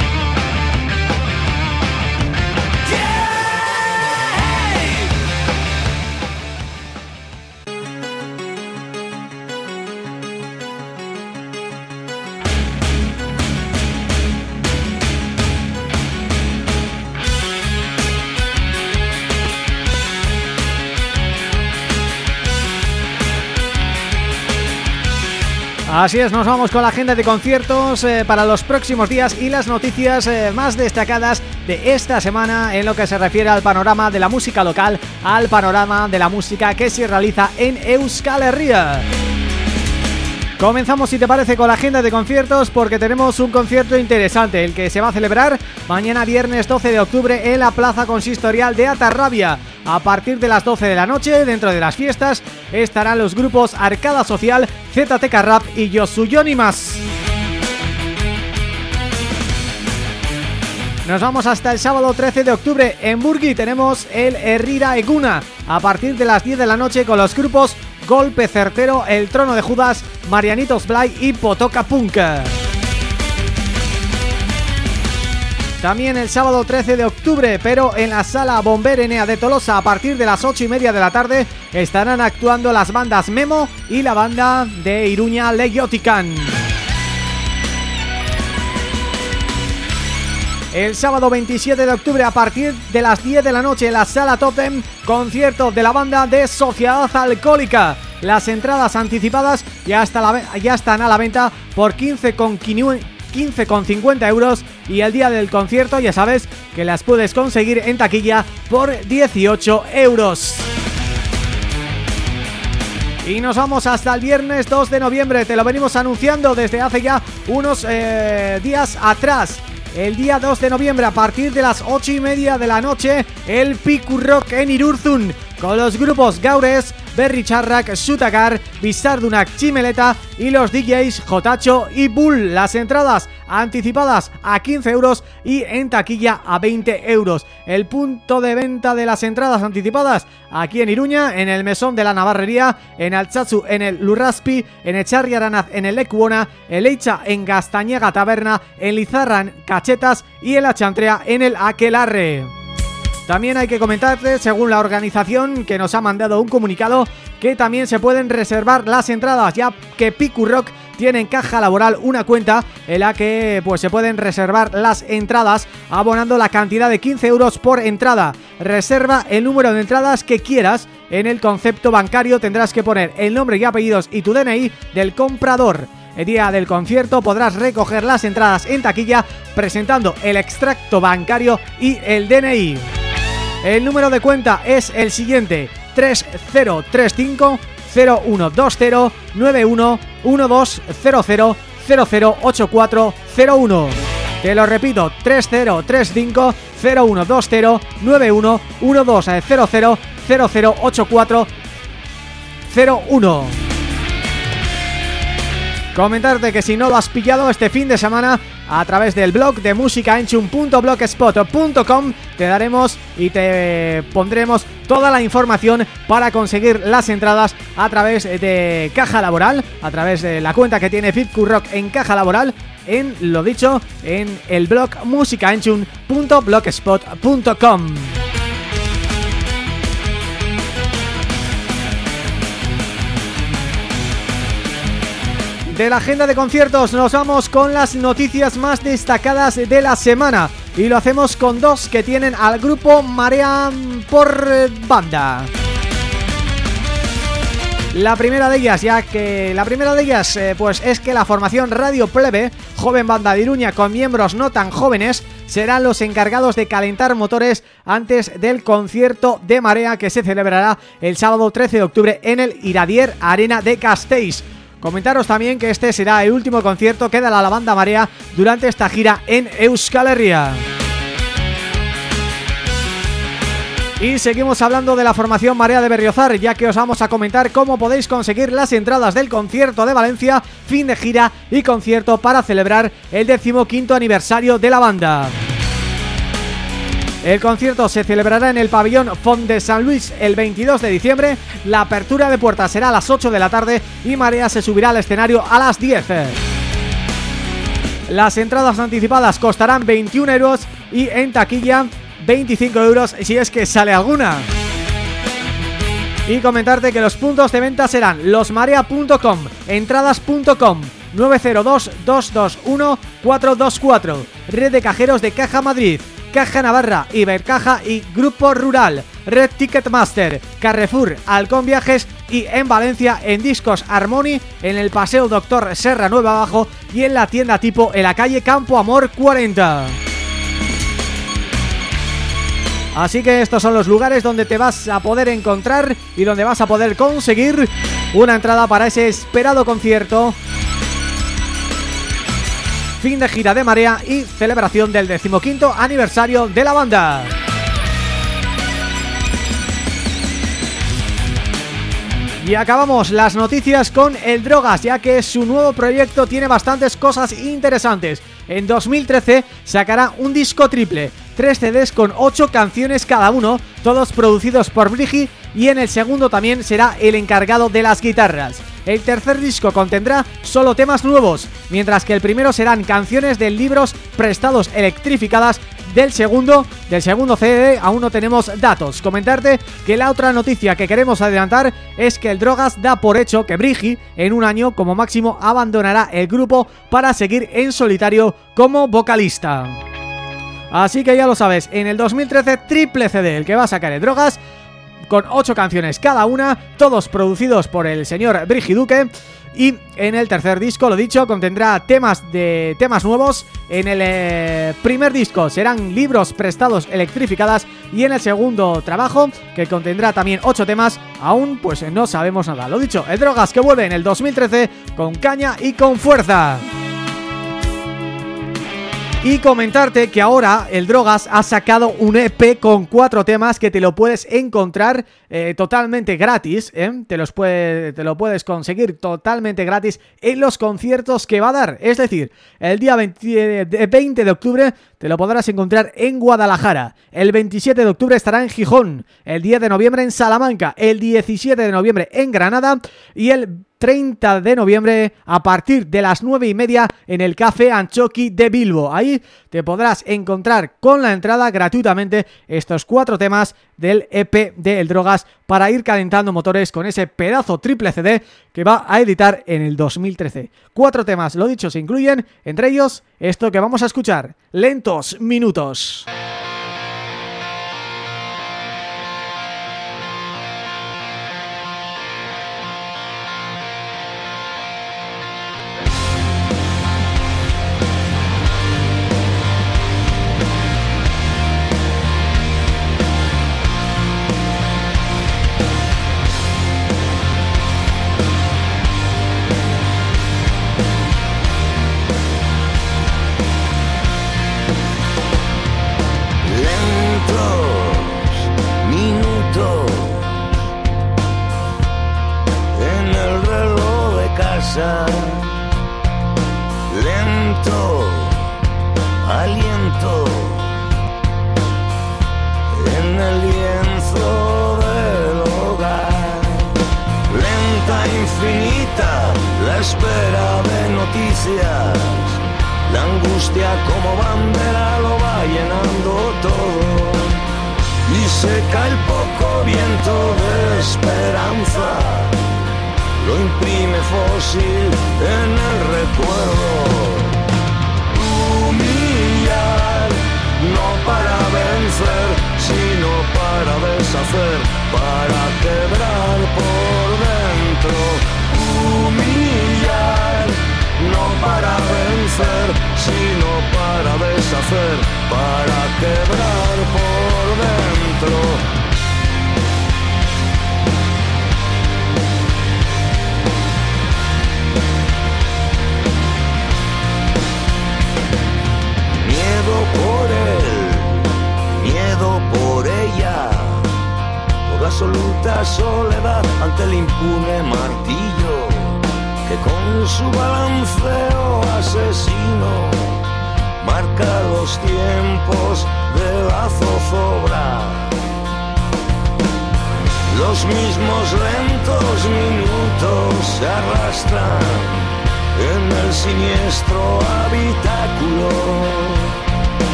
Así es, nos vamos con la agenda de conciertos eh, para los próximos días y las noticias eh, más destacadas de esta semana en lo que se refiere al panorama de la música local, al panorama de la música que se realiza en Euskal Herria. Comenzamos, si te parece, con la agenda de conciertos porque tenemos un concierto interesante, el que se va a celebrar mañana viernes 12 de octubre en la Plaza Consistorial de Atarrabia. A partir de las 12 de la noche, dentro de las fiestas, estarán los grupos Arcada Social, ZTK Rap y Yosuyonimas. Nos vamos hasta el sábado 13 de octubre en Burgui tenemos el Herrira Eguna a partir de las 10 de la noche con los grupos Golpe Certero, El Trono de Judas, Marianitos Blay y Potoca Punk. También el sábado 13 de octubre, pero en la sala Bomber Enea de Tolosa a partir de las 8 y media de la tarde estarán actuando las bandas Memo y la banda de Iruña Legiotican. El sábado 27 de octubre a partir de las 10 de la noche en la Sala Totem, concierto de la banda de Sociedad Alcohólica. Las entradas anticipadas ya están a la venta por 15,50 euros y el día del concierto ya sabes que las puedes conseguir en taquilla por 18 euros. Y nos vamos hasta el viernes 2 de noviembre, te lo venimos anunciando desde hace ya unos eh, días atrás el día 2 de noviembre a partir de las 8 y media de la noche el Piku Rock en Irurzun con los grupos Gaures, Berry Charrak, Sutagar, Bizardunak, Chimeleta y los DJs Jotacho y Bull. Las entradas anticipadas a 15 euros y en taquilla a 20 euros. El punto de venta de las entradas anticipadas aquí en Iruña, en el Mesón de la Navarrería, en Alchazu, en el Lurraspi, en Echarri Aranaz, en el Ecuona, en Leicha, en Gastañega Taberna, en Lizarra, en Cachetas y en la Chantrea, en el Aquelarre. También hay que comentarte, según la organización que nos ha mandado un comunicado, que también se pueden reservar las entradas, ya que Picu Rock tiene en caja laboral una cuenta en la que pues se pueden reservar las entradas abonando la cantidad de 15 euros por entrada. Reserva el número de entradas que quieras. En el concepto bancario tendrás que poner el nombre y apellidos y tu DNI del comprador. El día del concierto podrás recoger las entradas en taquilla presentando el extracto bancario y el DNI. El número de cuenta es el siguiente 3035 0120 91 1200 008401 Te lo repito 3035 0120 91 1200 008401 Comentarte que si no lo has pillado este fin de semana a través del blog de musicaenchum.blogspot.com te daremos y te pondremos toda la información para conseguir las entradas a través de Caja Laboral, a través de la cuenta que tiene Rock en Caja Laboral en, lo dicho, en el blog musicaenchum.blogspot.com de la agenda de conciertos nos vamos con las noticias más destacadas de la semana y lo hacemos con dos que tienen al grupo Marea por banda. La primera de ellas, ya que la primera de ellas eh, pues es que la formación Radio Plebe, joven banda de Iruña con miembros no tan jóvenes, serán los encargados de calentar motores antes del concierto de Marea que se celebrará el sábado 13 de octubre en el Iradier Arena de Castells. Comentaros también que este será el último concierto que da la banda Marea durante esta gira en Euskal Herria. Y seguimos hablando de la formación Marea de Berriozar, ya que os vamos a comentar cómo podéis conseguir las entradas del concierto de Valencia, fin de gira y concierto para celebrar el decimoquinto aniversario de la banda. El concierto se celebrará en el pabellón Font de San Luis el 22 de diciembre. La apertura de puertas será a las 8 de la tarde y Marea se subirá al escenario a las 10. Las entradas anticipadas costarán 21 euros y en taquilla 25 euros si es que sale alguna. Y comentarte que los puntos de venta serán losmarea.com, entradas.com, 902-221-424, Red de Cajeros de Caja Madrid, Caja Navarra, Ibercaja y Grupo Rural, Red Ticketmaster, Carrefour, Alcón Viajes y en Valencia en Discos Harmony, en el Paseo Doctor Serra Nueva Abajo y en la tienda tipo en la calle Campo Amor 40. Así que estos son los lugares donde te vas a poder encontrar y donde vas a poder conseguir una entrada para ese esperado concierto fin de gira de Marea y celebración del decimoquinto aniversario de la banda. Y acabamos las noticias con El Drogas, ya que su nuevo proyecto tiene bastantes cosas interesantes. En 2013 sacará un disco triple, tres CDs con ocho canciones cada uno, todos producidos por Brigi y en el segundo también será el encargado de las guitarras. El tercer disco contendrá solo temas nuevos, mientras que el primero serán canciones de libros prestados electrificadas del segundo del segundo CD aún no tenemos datos. Comentarte que la otra noticia que queremos adelantar es que el Drogas da por hecho que Brigi en un año como máximo abandonará el grupo para seguir en solitario como vocalista. Así que ya lo sabes, en el 2013 triple CD el que va a sacar el Drogas con ocho canciones cada una, todos producidos por el señor Brigiduque y en el tercer disco, lo dicho, contendrá temas de temas nuevos. En el eh, primer disco serán libros prestados electrificadas y en el segundo trabajo, que contendrá también ocho temas, aún pues no sabemos nada. Lo dicho, el Drogas que vuelve en el 2013 con caña y con fuerza. Y comentarte que ahora el Drogas ha sacado un EP con cuatro temas que te lo puedes encontrar eh, totalmente gratis, ¿eh? te, los te lo puedes conseguir totalmente gratis en los conciertos que va a dar. Es decir, el día 20, 20 de octubre te lo podrás encontrar en Guadalajara. El 27 de octubre estará en Gijón. El 10 de noviembre en Salamanca. El 17 de noviembre en Granada. Y el 30 de noviembre a partir de las 9 y media en el Café Anchoqui de Bilbo. Ahí te podrás encontrar con la entrada gratuitamente estos cuatro temas del EP de El Drogas para ir calentando motores con ese pedazo triple CD que va a editar en el 2013. Cuatro temas, lo dicho, se incluyen, entre ellos esto que vamos a escuchar, Lentos Minutos.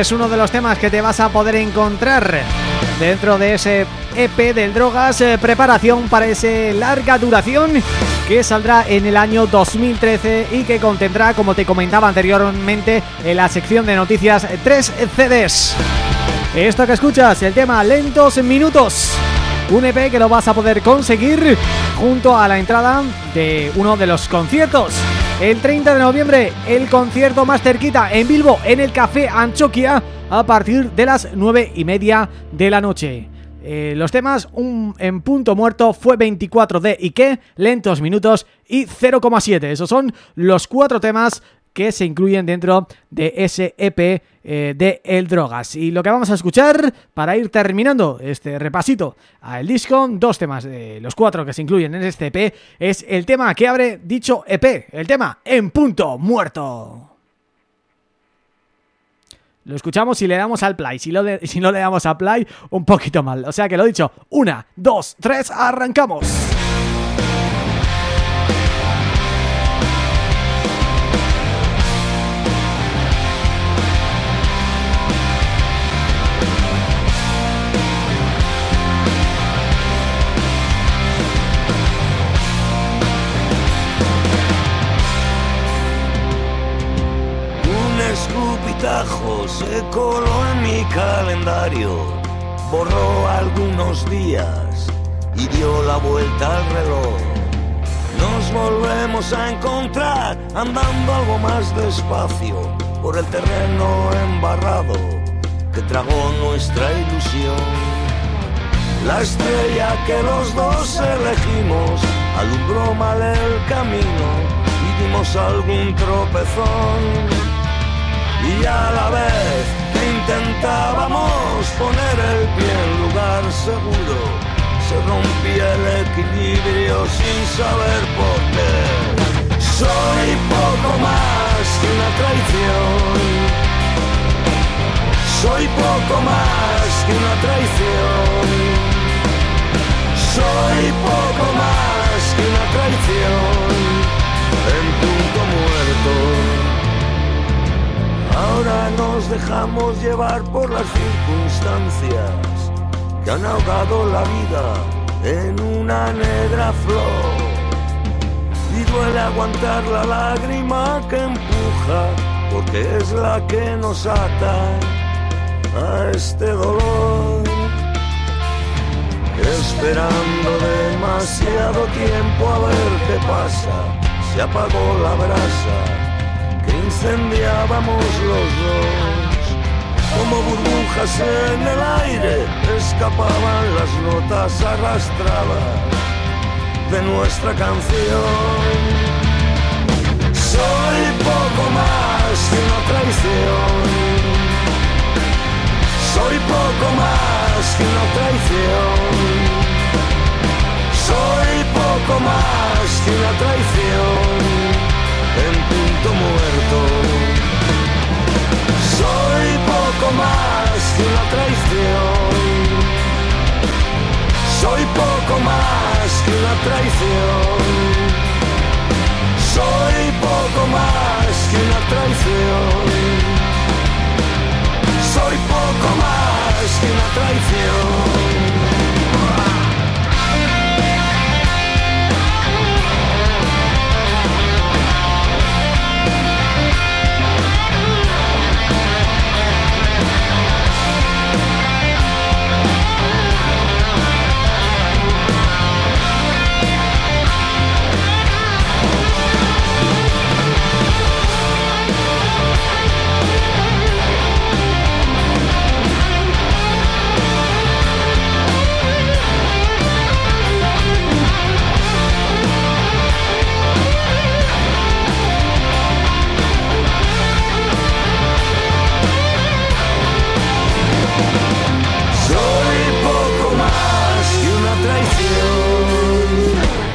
Es uno de los temas que te vas a poder encontrar dentro de ese EP del Drogas, eh, preparación para ese larga duración que saldrá en el año 2013 y que contendrá, como te comentaba anteriormente, en la sección de noticias, tres CDs. Esto que escuchas, el tema Lentos Minutos, un EP que lo vas a poder conseguir junto a la entrada de uno de los conciertos el 30 de noviembre el concierto más cerquita en Bilbo en el Café Anchoquia a partir de las 9 y media de la noche. Eh, los temas, un en punto muerto fue 24 de Ike, lentos minutos y 0,7. Esos son los cuatro temas que se incluyen dentro de ese EP eh, de El Drogas. Y lo que vamos a escuchar para ir terminando este repasito al disco, dos temas de los cuatro que se incluyen en este EP, es el tema que abre dicho EP, el tema En Punto Muerto. Lo escuchamos y le damos al play. Si, lo si no le damos a play, un poquito mal. O sea que lo dicho, una, dos, tres, arrancamos. Borró algunos días y dio la vuelta al reloj. Nos volvemos a encontrar andando algo más despacio por el terreno embarrado que tragó nuestra ilusión. La estrella que los dos elegimos alumbró mal el camino y dimos algún tropezón y a la vez que intentábamos poner el pie en lugar seguro, se rompía el equilibrio sin saber por qué. Soy poco más que una traición. Soy poco más que una traición. Soy poco más que una traición en punto muerto. Ahora nos dejamos llevar por las circunstancias que han ahogado la vida en una negra flor. Y duele aguantar la lágrima que empuja, porque es la que nos ata a este dolor. Esperando demasiado tiempo a ver qué pasa, se apagó la brasa incendiábamos los dos. Como burbujas en el aire escapaban las notas arrastradas de nuestra canción. Soy poco más que una traición. Soy poco más que una traición. Soy poco más que una traición en punto muerto. Soy poco más que una traición. Soy poco más que una traición. Soy poco más que una traición. Soy poco más que una traición.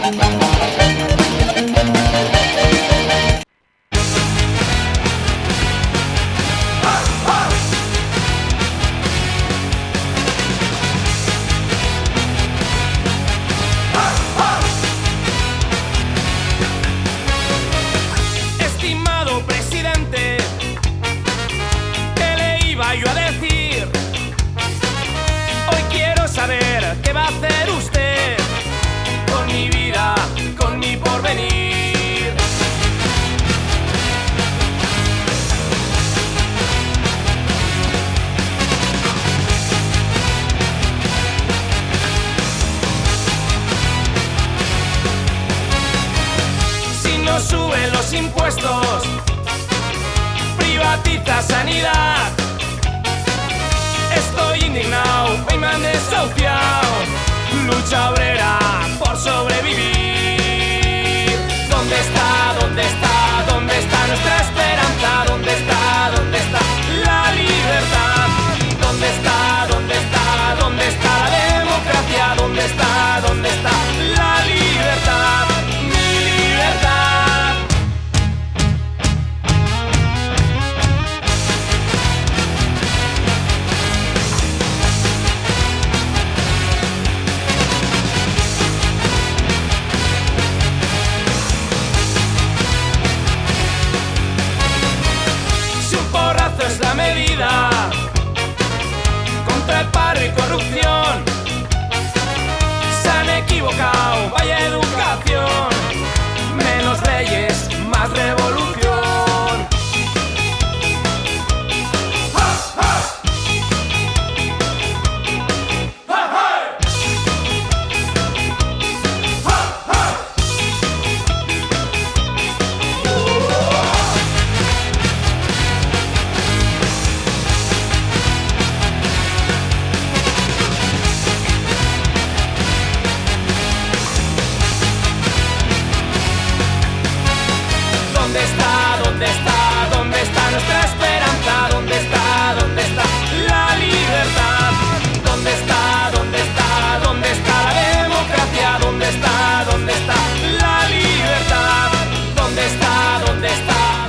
Qué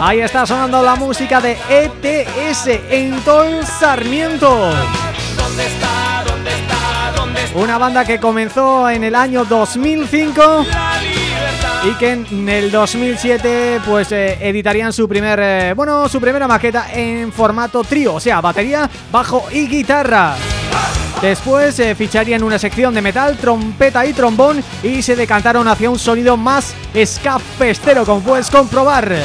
Ahí está sonando la música de ETS en Tol Sarmiento. ¿Dónde está? ¿Dónde está? ¿Dónde está Una banda que comenzó en el año 2005 la libertad? y que en el 2007 pues eh, editarían su primer eh, bueno su primera maqueta en formato trío, o sea, batería, bajo y guitarra. Después eh, ficharían una sección de metal, trompeta y trombón y se decantaron hacia un sonido más ska festero, como puedes comprobar.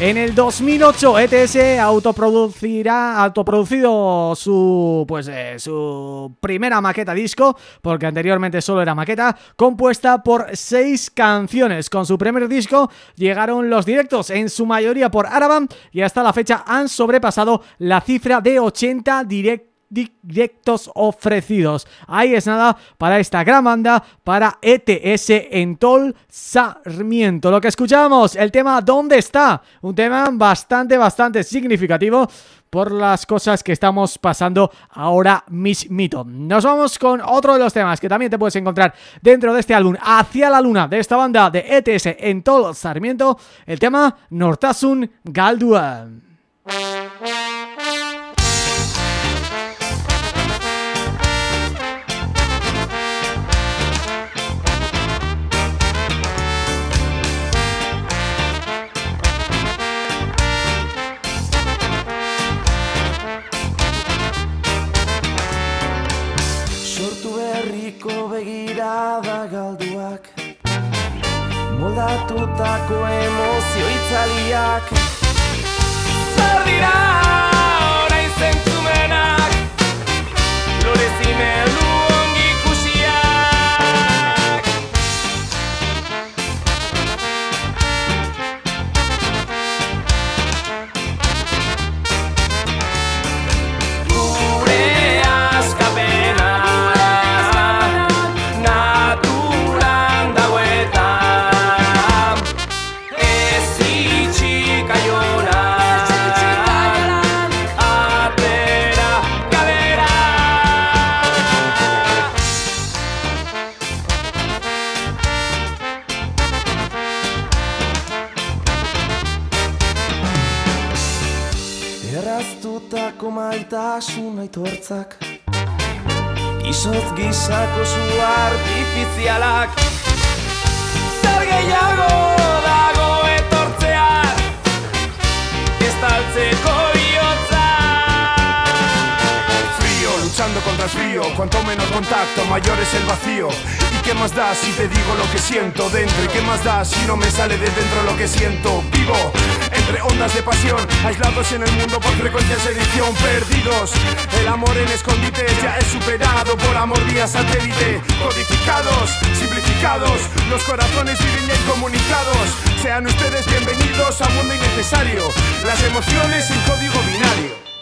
En el 2008 ETS autoproducirá autoproducido su pues eh, su primera maqueta disco, porque anteriormente solo era maqueta, compuesta por seis canciones. Con su primer disco llegaron los directos, en su mayoría por Araban, y hasta la fecha han sobrepasado la cifra de 80 directos directos ofrecidos. Ahí es nada para esta gran banda, para ETS en Tol Sarmiento. Lo que escuchamos, el tema ¿Dónde está? Un tema bastante, bastante significativo por las cosas que estamos pasando ahora mismito. Nos vamos con otro de los temas que también te puedes encontrar dentro de este álbum Hacia la Luna de esta banda de ETS en Tol Sarmiento, el tema Nortasun Galdua. Moldatutako emozio itzaliak Zer dira orain zentzumenak? Lore zimelu maitasun aitortzak. Izotz gisako zu artifizialak. Zer gehiago dago etortzean? Estaltzeko bihotza Frío luchando contra más frío Cuanto menos contacto, mayor es el vacío. ¿Y qué más da si te digo lo que siento dentro? ¿Y qué más da si no me sale de dentro lo que siento? Vivo entre ondas de pasión Aislados en el mundo por frecuencias de edición Perdidos, el amor en escondite Ya es superado por amor vía satélite Codificados, simplificados Los corazones viven ya incomunicados Sean ustedes bienvenidos a mundo innecesario Las emociones en código binario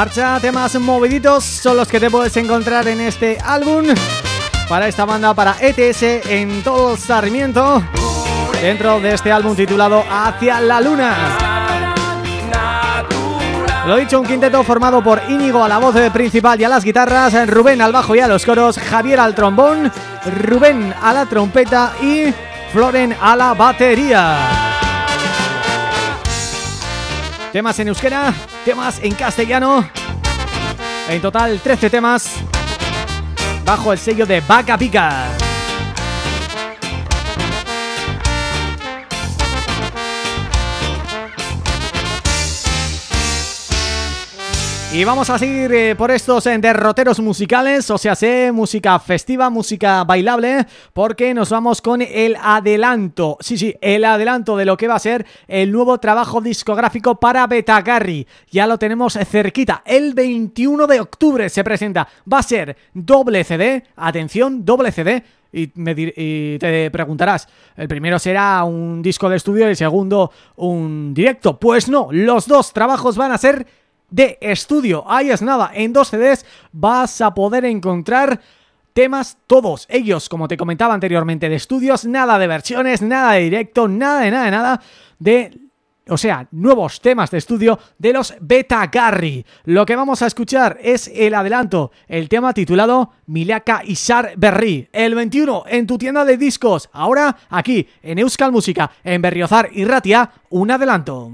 Marcha, temas moviditos son los que te puedes encontrar en este álbum Para esta banda, para ETS en todo Sarmiento Dentro de este álbum titulado Hacia la Luna. Lo dicho, un quinteto formado por Íñigo a la voz principal y a las guitarras Rubén al bajo y a los coros Javier al trombón Rubén a la trompeta y Floren a la batería. Temas en euskera, temas en castellano. En total 13 temas Bajo el sello de Vaca Pica Y vamos a seguir eh, por estos eh, derroteros musicales, o sea, sé, música festiva, música bailable, porque nos vamos con el adelanto, sí, sí, el adelanto de lo que va a ser el nuevo trabajo discográfico para Betagarri. Ya lo tenemos cerquita, el 21 de octubre se presenta, va a ser doble CD, atención, doble CD, y, y, te preguntarás, el primero será un disco de estudio y el segundo un directo. Pues no, los dos trabajos van a ser de estudio. Ahí es nada, en dos CDs vas a poder encontrar temas todos ellos, como te comentaba anteriormente, de estudios, nada de versiones, nada de directo, nada de nada de nada de... O sea, nuevos temas de estudio de los Beta Garry. Lo que vamos a escuchar es el adelanto, el tema titulado Milaka Isar Berri, el 21 en tu tienda de discos. Ahora, aquí, en Euskal Música, en Berriozar y Ratia, un adelanto.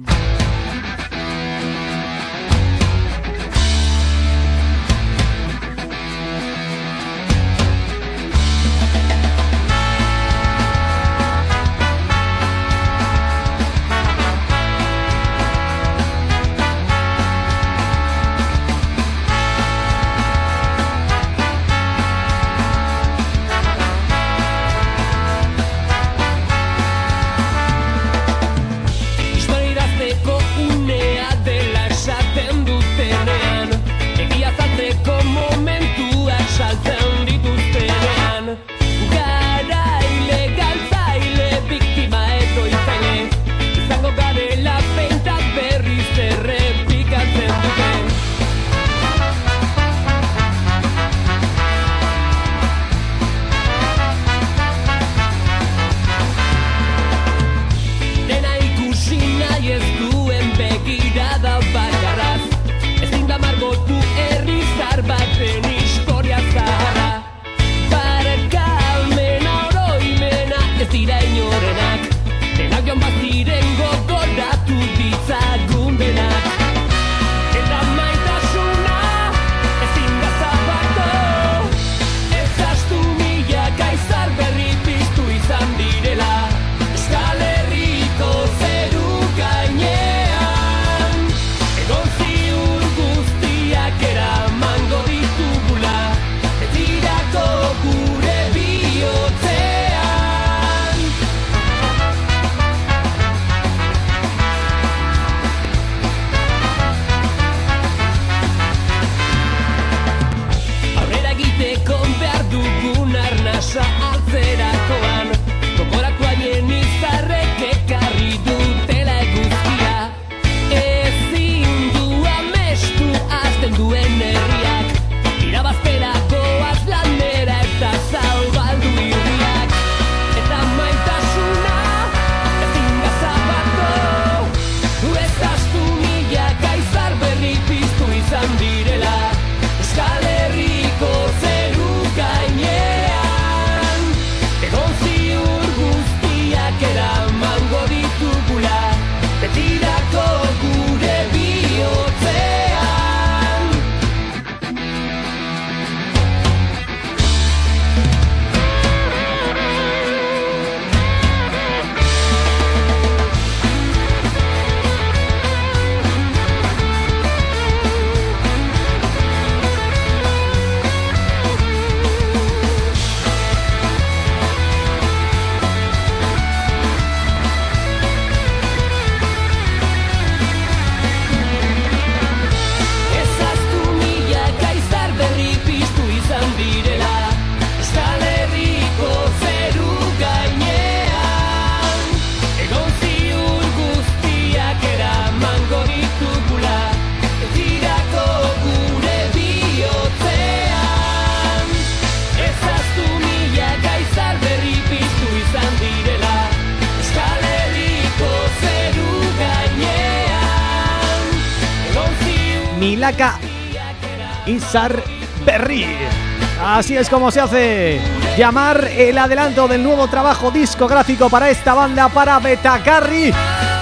Isar Berri. Así es como se hace llamar el adelanto del nuevo trabajo discográfico para esta banda, para Betacarri,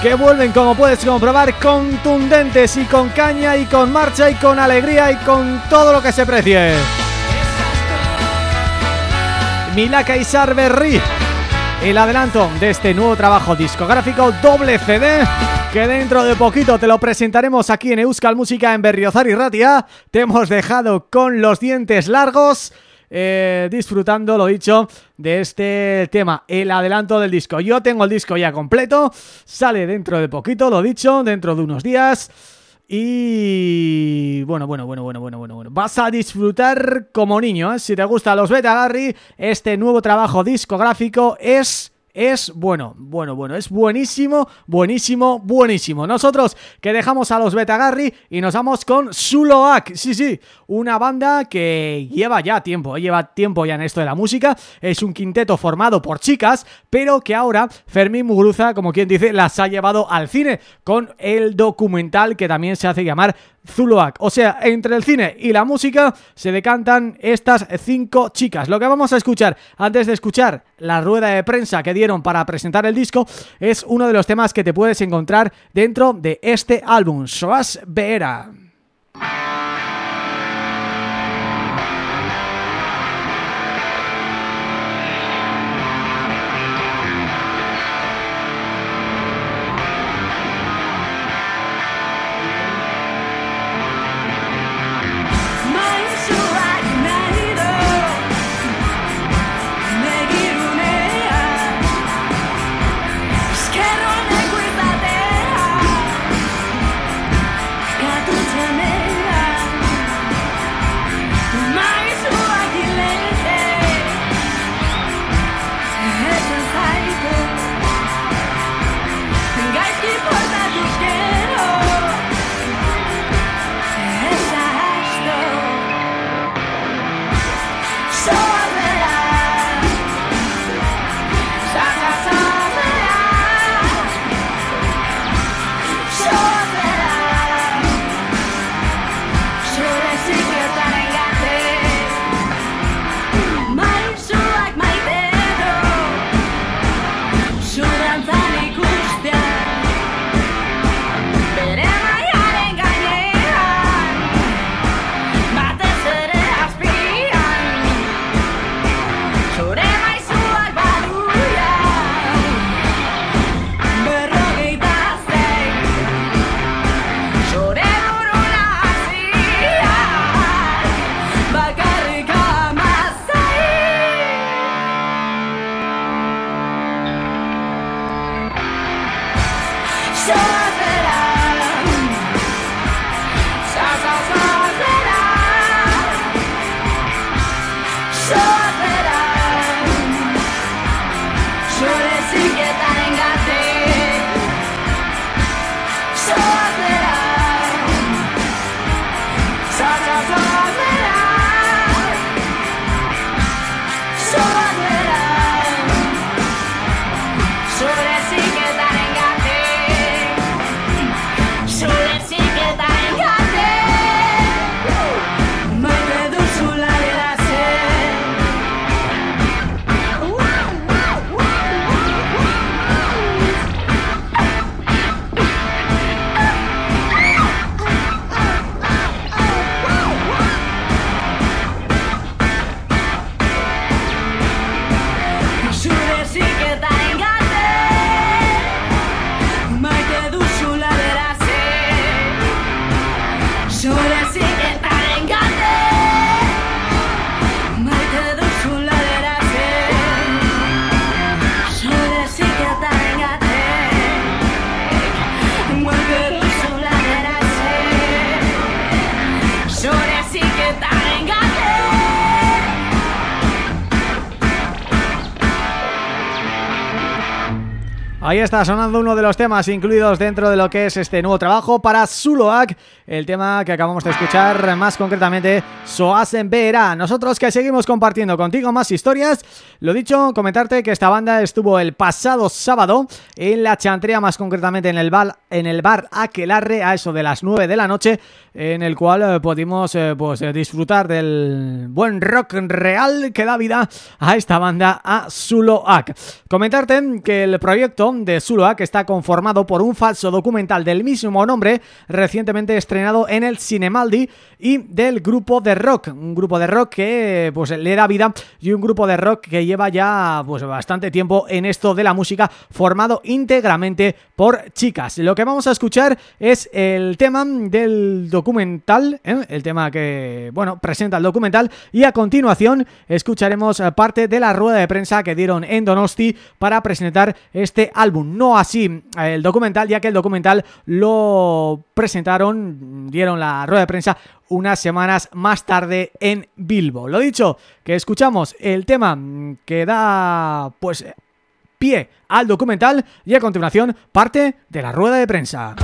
que vuelven, como puedes comprobar, contundentes y con caña y con marcha y con alegría y con todo lo que se precie. Milaka Isar Berri, el adelanto de este nuevo trabajo discográfico doble CD que dentro de poquito te lo presentaremos aquí en Euskal Música en Berriozar y Ratia. Te hemos dejado con los dientes largos, eh, disfrutando, lo dicho, de este tema, el adelanto del disco. Yo tengo el disco ya completo, sale dentro de poquito, lo dicho, dentro de unos días... Y bueno, bueno, bueno, bueno, bueno, bueno, bueno. Vas a disfrutar como niño, ¿eh? Si te gusta los Beta Garry, este nuevo trabajo discográfico es es bueno, bueno, bueno, es buenísimo, buenísimo, buenísimo. Nosotros que dejamos a los Betagarri y nos vamos con Suloak, sí, sí, una banda que lleva ya tiempo, lleva tiempo ya en esto de la música, es un quinteto formado por chicas, pero que ahora Fermín Muguruza, como quien dice, las ha llevado al cine con el documental que también se hace llamar Zuluak. O sea, entre el cine y la música se decantan estas cinco chicas. Lo que vamos a escuchar antes de escuchar la rueda de prensa que dieron para presentar el disco es uno de los temas que te puedes encontrar dentro de este álbum, Soas Vera. Ahí está sonando uno de los temas incluidos dentro de lo que es este nuevo trabajo para Zuloak, el tema que acabamos de escuchar, más concretamente Soasen Vera. Nosotros que seguimos compartiendo contigo más historias, lo dicho, comentarte que esta banda estuvo el pasado sábado en la chantrea, más concretamente en el bar, en el bar Aquelarre, a eso de las 9 de la noche, en el cual eh, pudimos eh, pues eh, disfrutar del buen rock real que da vida a esta banda, a Zuloak. Comentarte que el proyecto de Zuloak está conformado por un falso documental del mismo nombre recientemente estrenado en el Cinemaldi y del grupo de rock, un grupo de rock que pues le da vida y un grupo de rock que lleva ya pues bastante tiempo en esto de la música formado íntegramente por chicas. Lo que vamos a escuchar es el tema del documental, ¿eh? el tema que bueno presenta el documental y a continuación escucharemos parte de la rueda de prensa que dieron en Donosti para presentar este álbum no así el documental, ya que el documental lo presentaron, dieron la rueda de prensa unas semanas más tarde en Bilbo. Lo dicho, que escuchamos el tema que da pues pie al documental y a continuación parte de la rueda de prensa.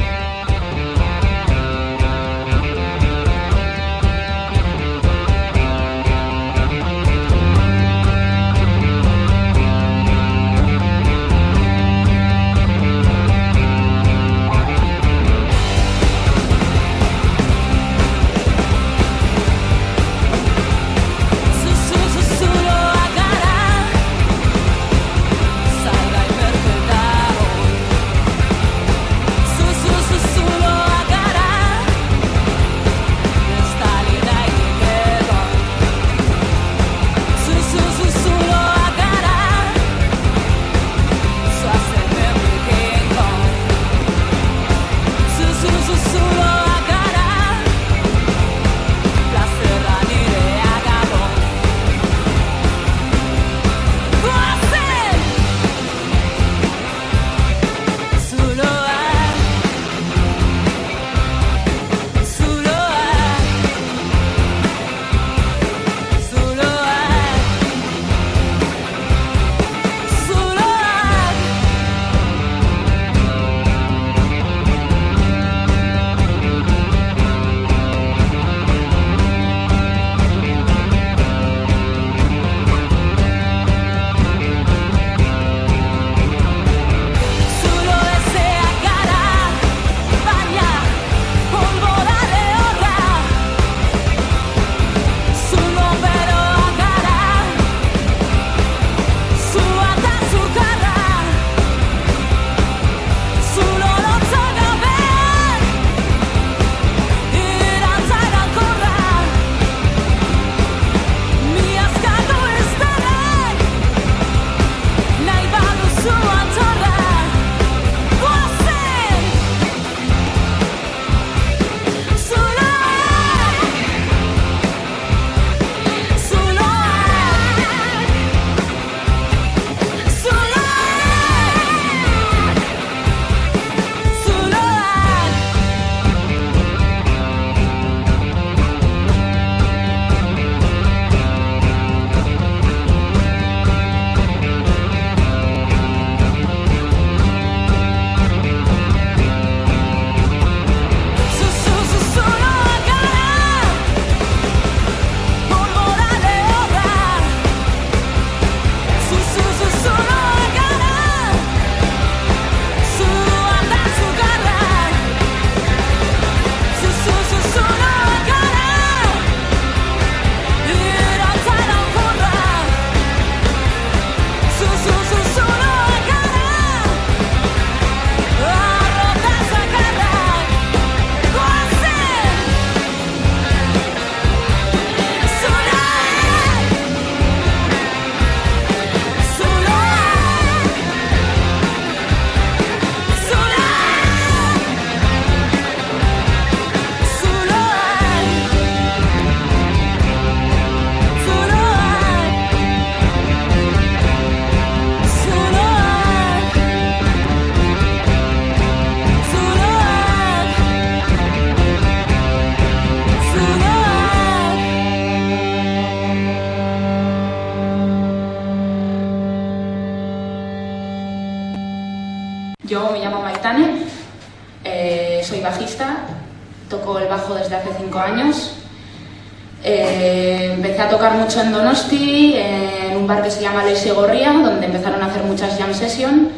Jam sessions.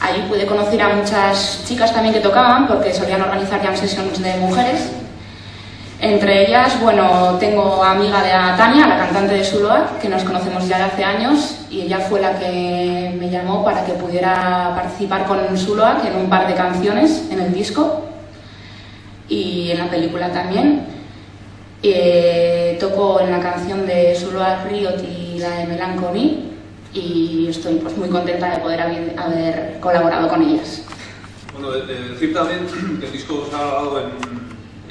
Allí pude conocer a muchas chicas también que tocaban, porque solían organizar jam sessions de mujeres. Entre ellas, bueno, tengo amiga de Tania, la cantante de Zuloac, que nos conocemos ya de hace años, y ella fue la que me llamó para que pudiera participar con Zuloac en un par de canciones en el disco y en la película también. Eh, toco en la canción de Zuloac Riot y la de Melancholy y estoy pues, muy contenta de poder haber, haber colaborado con ellas. Bueno, de, de decir también que el disco se ha grabado en,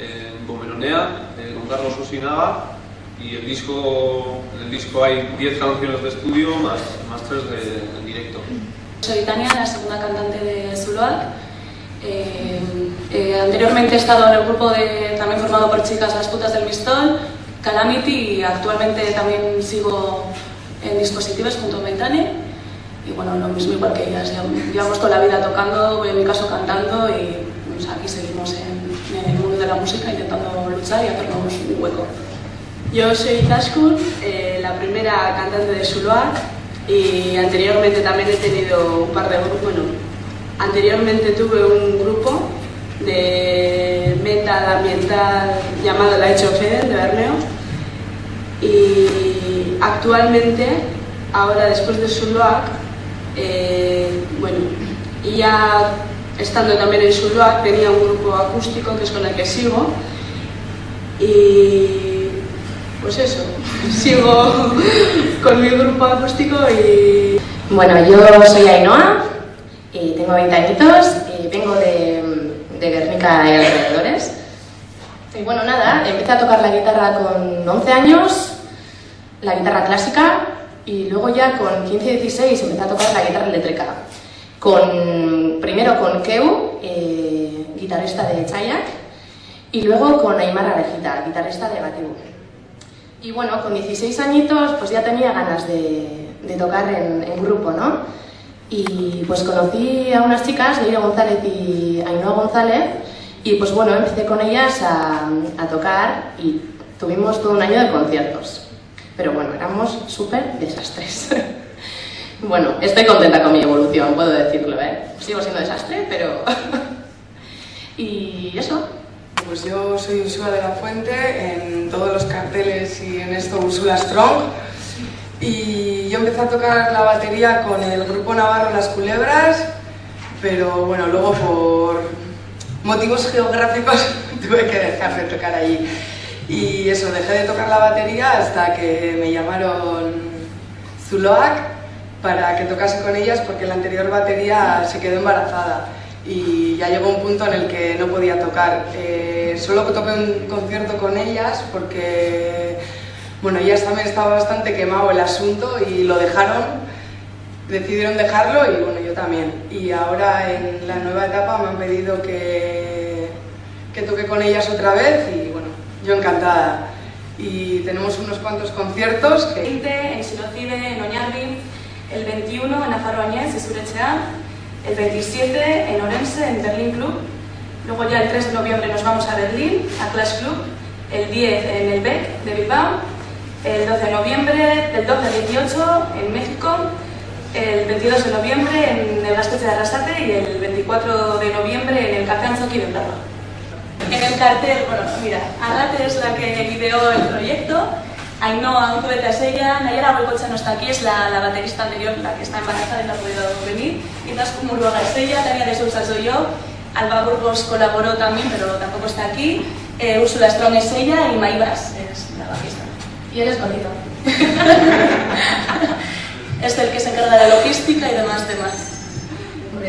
en eh, con Carlos Osinaga, y el disco, en el disco hay 10 canciones de estudio más, más 3 de, en directo. Soy Tania, la segunda cantante de Zuloac. Eh, eh, anteriormente he estado en el grupo de, también formado por chicas Las Putas del Mistol, Calamity, y actualmente también sigo en dispositivos Mentane. Y bueno, lo mismo igual que ellas, llevamos toda la vida tocando, en mi caso cantando, y pues, aquí seguimos en, en el mundo de la música intentando luchar y hacernos un hueco. Yo soy Taskun, eh, la primera cantante de Zuloac y anteriormente también he tenido un par de grupos. Bueno, anteriormente tuve un grupo de metal ambiental llamado La Hecho Fede de Bermeo y actualmente, ahora después de Zuloac, eh, bueno, y ya estando también en Zuloac tenía un grupo acústico que es con el que sigo y pues eso, sigo con mi grupo acústico y... Bueno, yo soy Ainhoa, y tengo 20 añitos y vengo de, de Guernica y alrededores. Y bueno, nada, empecé a tocar la guitarra con 11 años, la guitarra clásica, y luego ya con 15-16 empecé a tocar la guitarra eléctrica. Con, primero con Keu, eh, guitarrista de Chayak, y luego con Aymar Arejita, guitarrista de Batibu. Y bueno, con 16 añitos pues ya tenía ganas de, tocar en, grupo, ¿no? Y pues conocí a unas chicas, Leira González y Ainhoa González, y pues bueno, empecé con ellas a tocar y tuvimos todo un año de conciertos. Pero bueno, éramos súper desastres. bueno, estoy contenta con mi evolución, puedo decirlo, ¿eh? Sigo siendo desastre, pero... y eso, pues yo soy Ursula de la Fuente, en todos los carteles y en esto Ursula Strong. Y yo empecé a tocar la batería con el grupo navarro Las Culebras, pero bueno, luego por motivos geográficos tuve que dejar de tocar allí. Y eso, dejé de tocar la batería hasta que me llamaron Zuloac para que tocase con ellas porque la anterior batería se quedó embarazada y ya llegó un punto en el que no podía tocar. Eh, solo toqué un concierto con ellas porque, bueno, ellas también estaba bastante quemado el asunto y lo dejaron, decidieron dejarlo y bueno, yo también. Y ahora en la nueva etapa me han pedido que, que toque con ellas otra vez yo encantada. Y tenemos unos cuantos conciertos. Que... 20 en Sinocide, en Oñarbi, el 21 en Nafarroañez y Surechea, el 27 en Orense, en Berlín Club. Luego ya el 3 de noviembre nos vamos a Berlín, a Clash Club. El 10 en el BEC de Bilbao. El 12 de noviembre, del 12 al 18 en México. El 22 de noviembre en el Gasteche de Arrasate y el 24 de noviembre en el Café Anzoqui de Plata. En el cartel, bueno, mira, Arrate es la que ideó el proyecto. Ainhoa Unzueta es ella, Nayara Bolcocha no está aquí, es la, la, baterista anterior, la que está embarazada y no ha podido venir. Itascu Muruaga es ella, Tania de Sousa soy yo, Alba Burgos colaboró también, pero tampoco está aquí. Eh, Úrsula Strong es ella y Maibas es la bajista. Y él es bonito. es el que se encarga de la logística y demás, demás.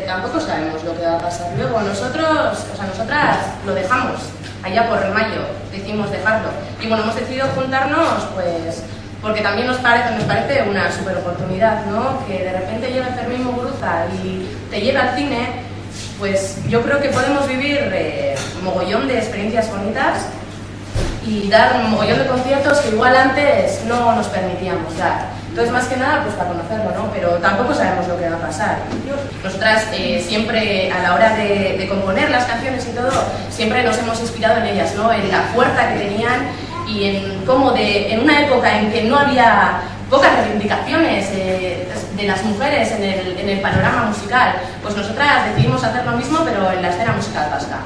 Tampoco sabemos lo que va a pasar luego. Nosotros, o sea, nosotras lo dejamos allá por mayo, decidimos dejarlo. Y bueno, hemos decidido juntarnos, pues, porque también nos parece, nos parece una super oportunidad, ¿no? Que de repente llegue Fermín Muguruza y te lleve al cine, pues yo creo que podemos vivir eh, mogollón de experiencias bonitas y dar un mogollón de conciertos que igual antes no nos permitíamos dar. Entonces, más que nada, pues para conocerlo, ¿no? Pero tampoco sabemos lo que va a pasar. Nosotras eh, siempre, a la hora de, componer las canciones y todo, siempre nos hemos inspirado en ellas, ¿no? En la fuerza que tenían y en cómo de, en una época en que no había pocas reivindicaciones eh, de las mujeres en el, en el panorama musical, pues nosotras decidimos hacer lo mismo, pero en la escena musical vasca.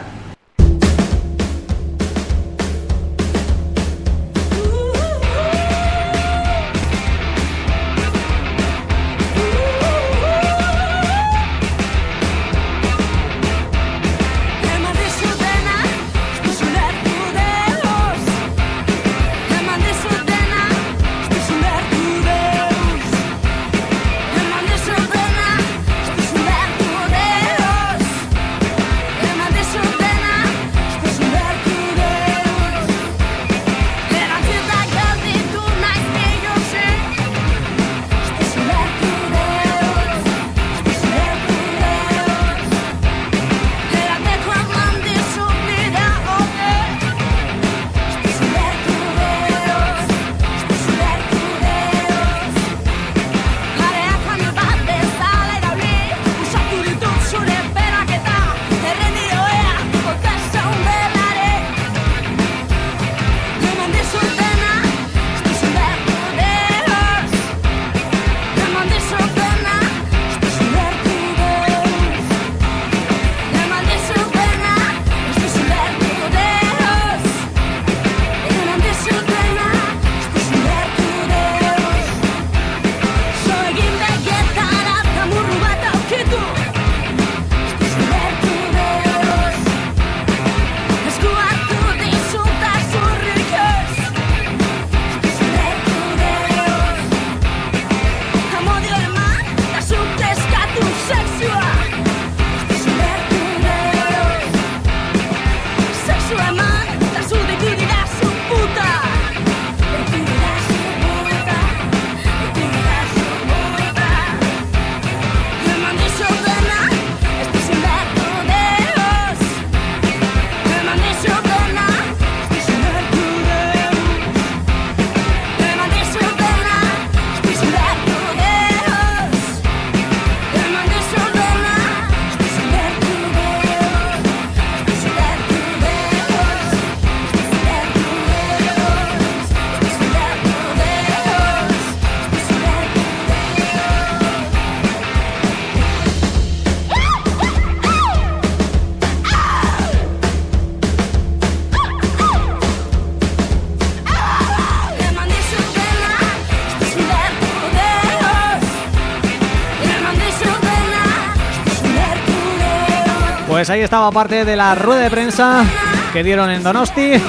Pues ahí estaba parte de la rueda de prensa que dieron en Donosti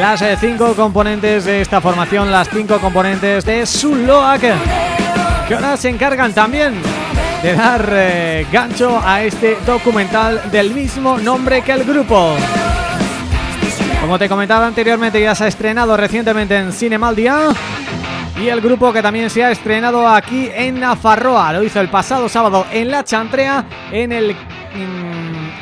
las eh, cinco componentes de esta formación, las cinco componentes de Zuloac, que ahora se encargan también de dar eh, gancho a este documental del mismo nombre que el grupo. Como te comentaba anteriormente, ya se ha estrenado recientemente en Cinemaldia y el grupo que también se ha estrenado aquí en Nafarroa. Lo hizo el pasado sábado en La Chantrea, en el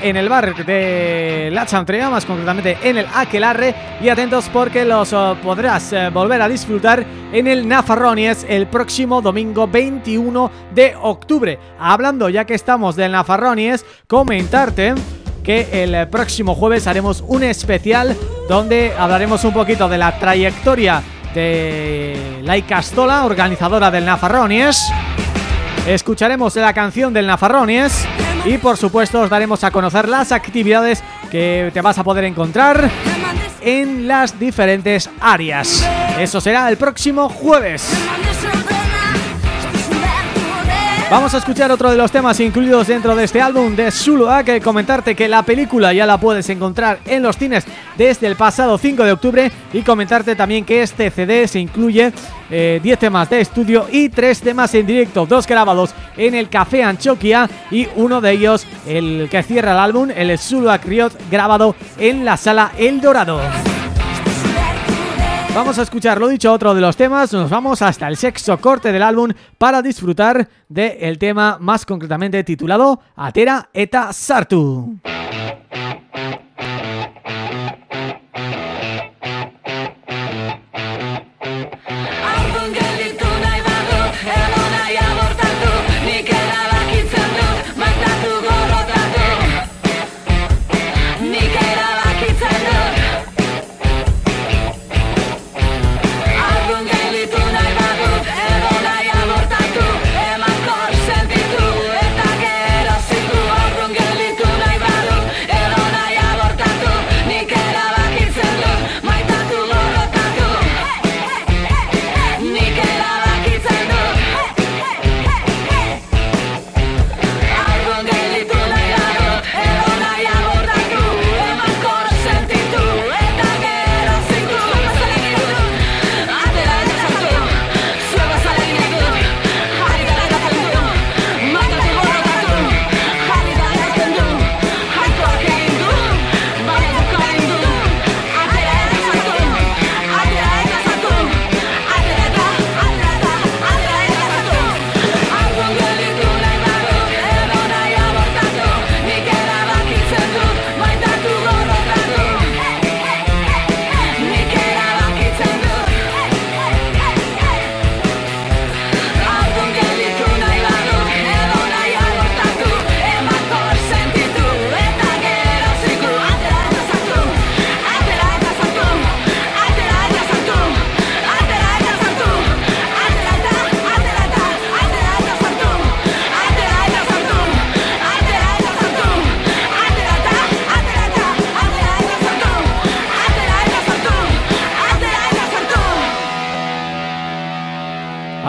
el bar de La Chantrea, más concretamente en el Aquelarre y atentos porque los uh, podrás uh, volver a disfrutar en el Nafarronies el próximo domingo 21 de octubre. Hablando ya que estamos del Nafarronies, comentarte que el próximo jueves haremos un especial donde hablaremos un poquito de la trayectoria de Laika Stola, organizadora del Nafarronies. Escucharemos la canción del Nafarronies y por supuesto os daremos a conocer las actividades que te vas a poder encontrar en las diferentes áreas. Eso será el próximo jueves. Vamos a escuchar otro de los temas incluidos dentro de este álbum de Zuluak que comentarte que la película ya la puedes encontrar en los cines desde el pasado 5 de octubre. Y comentarte también que este CD se incluye 10 eh, temas de estudio y 3 temas en directo, dos grabados en el Café Anchoquia y uno de ellos, el que cierra el álbum, el Zuluak Riot, grabado en la Sala El Dorado. Vamos a escuchar, lo dicho, otro de los temas, nos vamos hasta el sexto corte del álbum para disfrutar del tema más concretamente titulado Atera eta Sartu.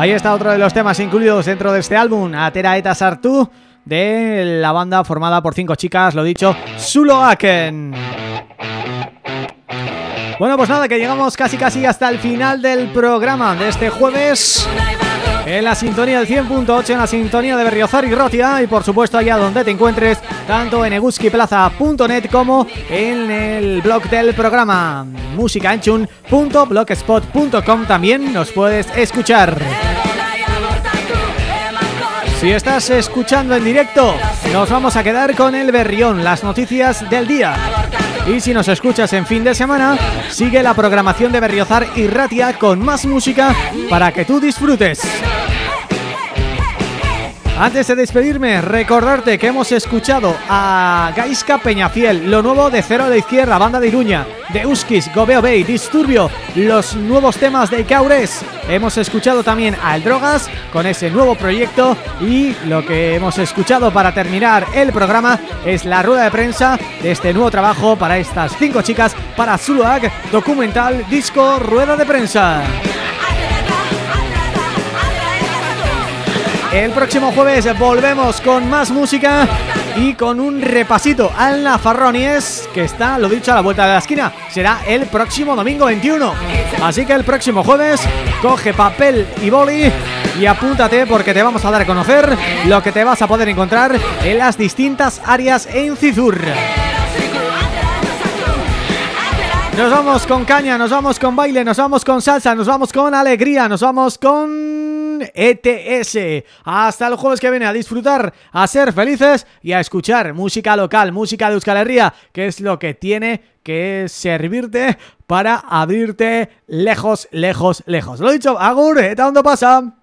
Ahí está otro de los temas incluidos dentro de este álbum, Atera Eta de la banda formada por cinco chicas, lo dicho, Aken. Bueno, pues nada, que llegamos casi casi hasta el final del programa de este jueves en la sintonía del 100.8, en la sintonía de Berriozar y Rotia y por supuesto allá donde te encuentres, tanto en eguskiplaza.net como en el blog del programa musicaenchun.blogspot.com también nos puedes escuchar. Si estás escuchando en directo, nos vamos a quedar con el Berrión, las noticias del día. Y si nos escuchas en fin de semana, sigue la programación de Berriozar y Ratia con más música para que tú disfrutes. Antes de despedirme, recordarte que hemos escuchado a Gaisca Peñafiel, lo nuevo de Cero a la Izquierda, Banda de Iruña, de Uskis, Gobeo Bay, Disturbio, los nuevos temas de Caures. Hemos escuchado también a El Drogas con ese nuevo proyecto y lo que hemos escuchado para terminar el programa es la rueda de prensa de este nuevo trabajo para estas cinco chicas para Zuluag, documental, disco, rueda de prensa. El próximo jueves volvemos con más música y con un repasito al Nafarronies que está, lo dicho, a la vuelta de la esquina. Será el próximo domingo 21. Así que el próximo jueves coge papel y boli y apúntate porque te vamos a dar a conocer lo que te vas a poder encontrar en las distintas áreas en Cizur. Nos vamos con caña, nos vamos con baile, nos vamos con salsa, nos vamos con alegría, nos vamos con ETS. Hasta el jueves que viene a disfrutar, a ser felices y a escuchar música local, música de Euskal Herria, que es lo que tiene que servirte para abrirte lejos, lejos, lejos. Lo dicho, agur, ¿eta dónde pasa?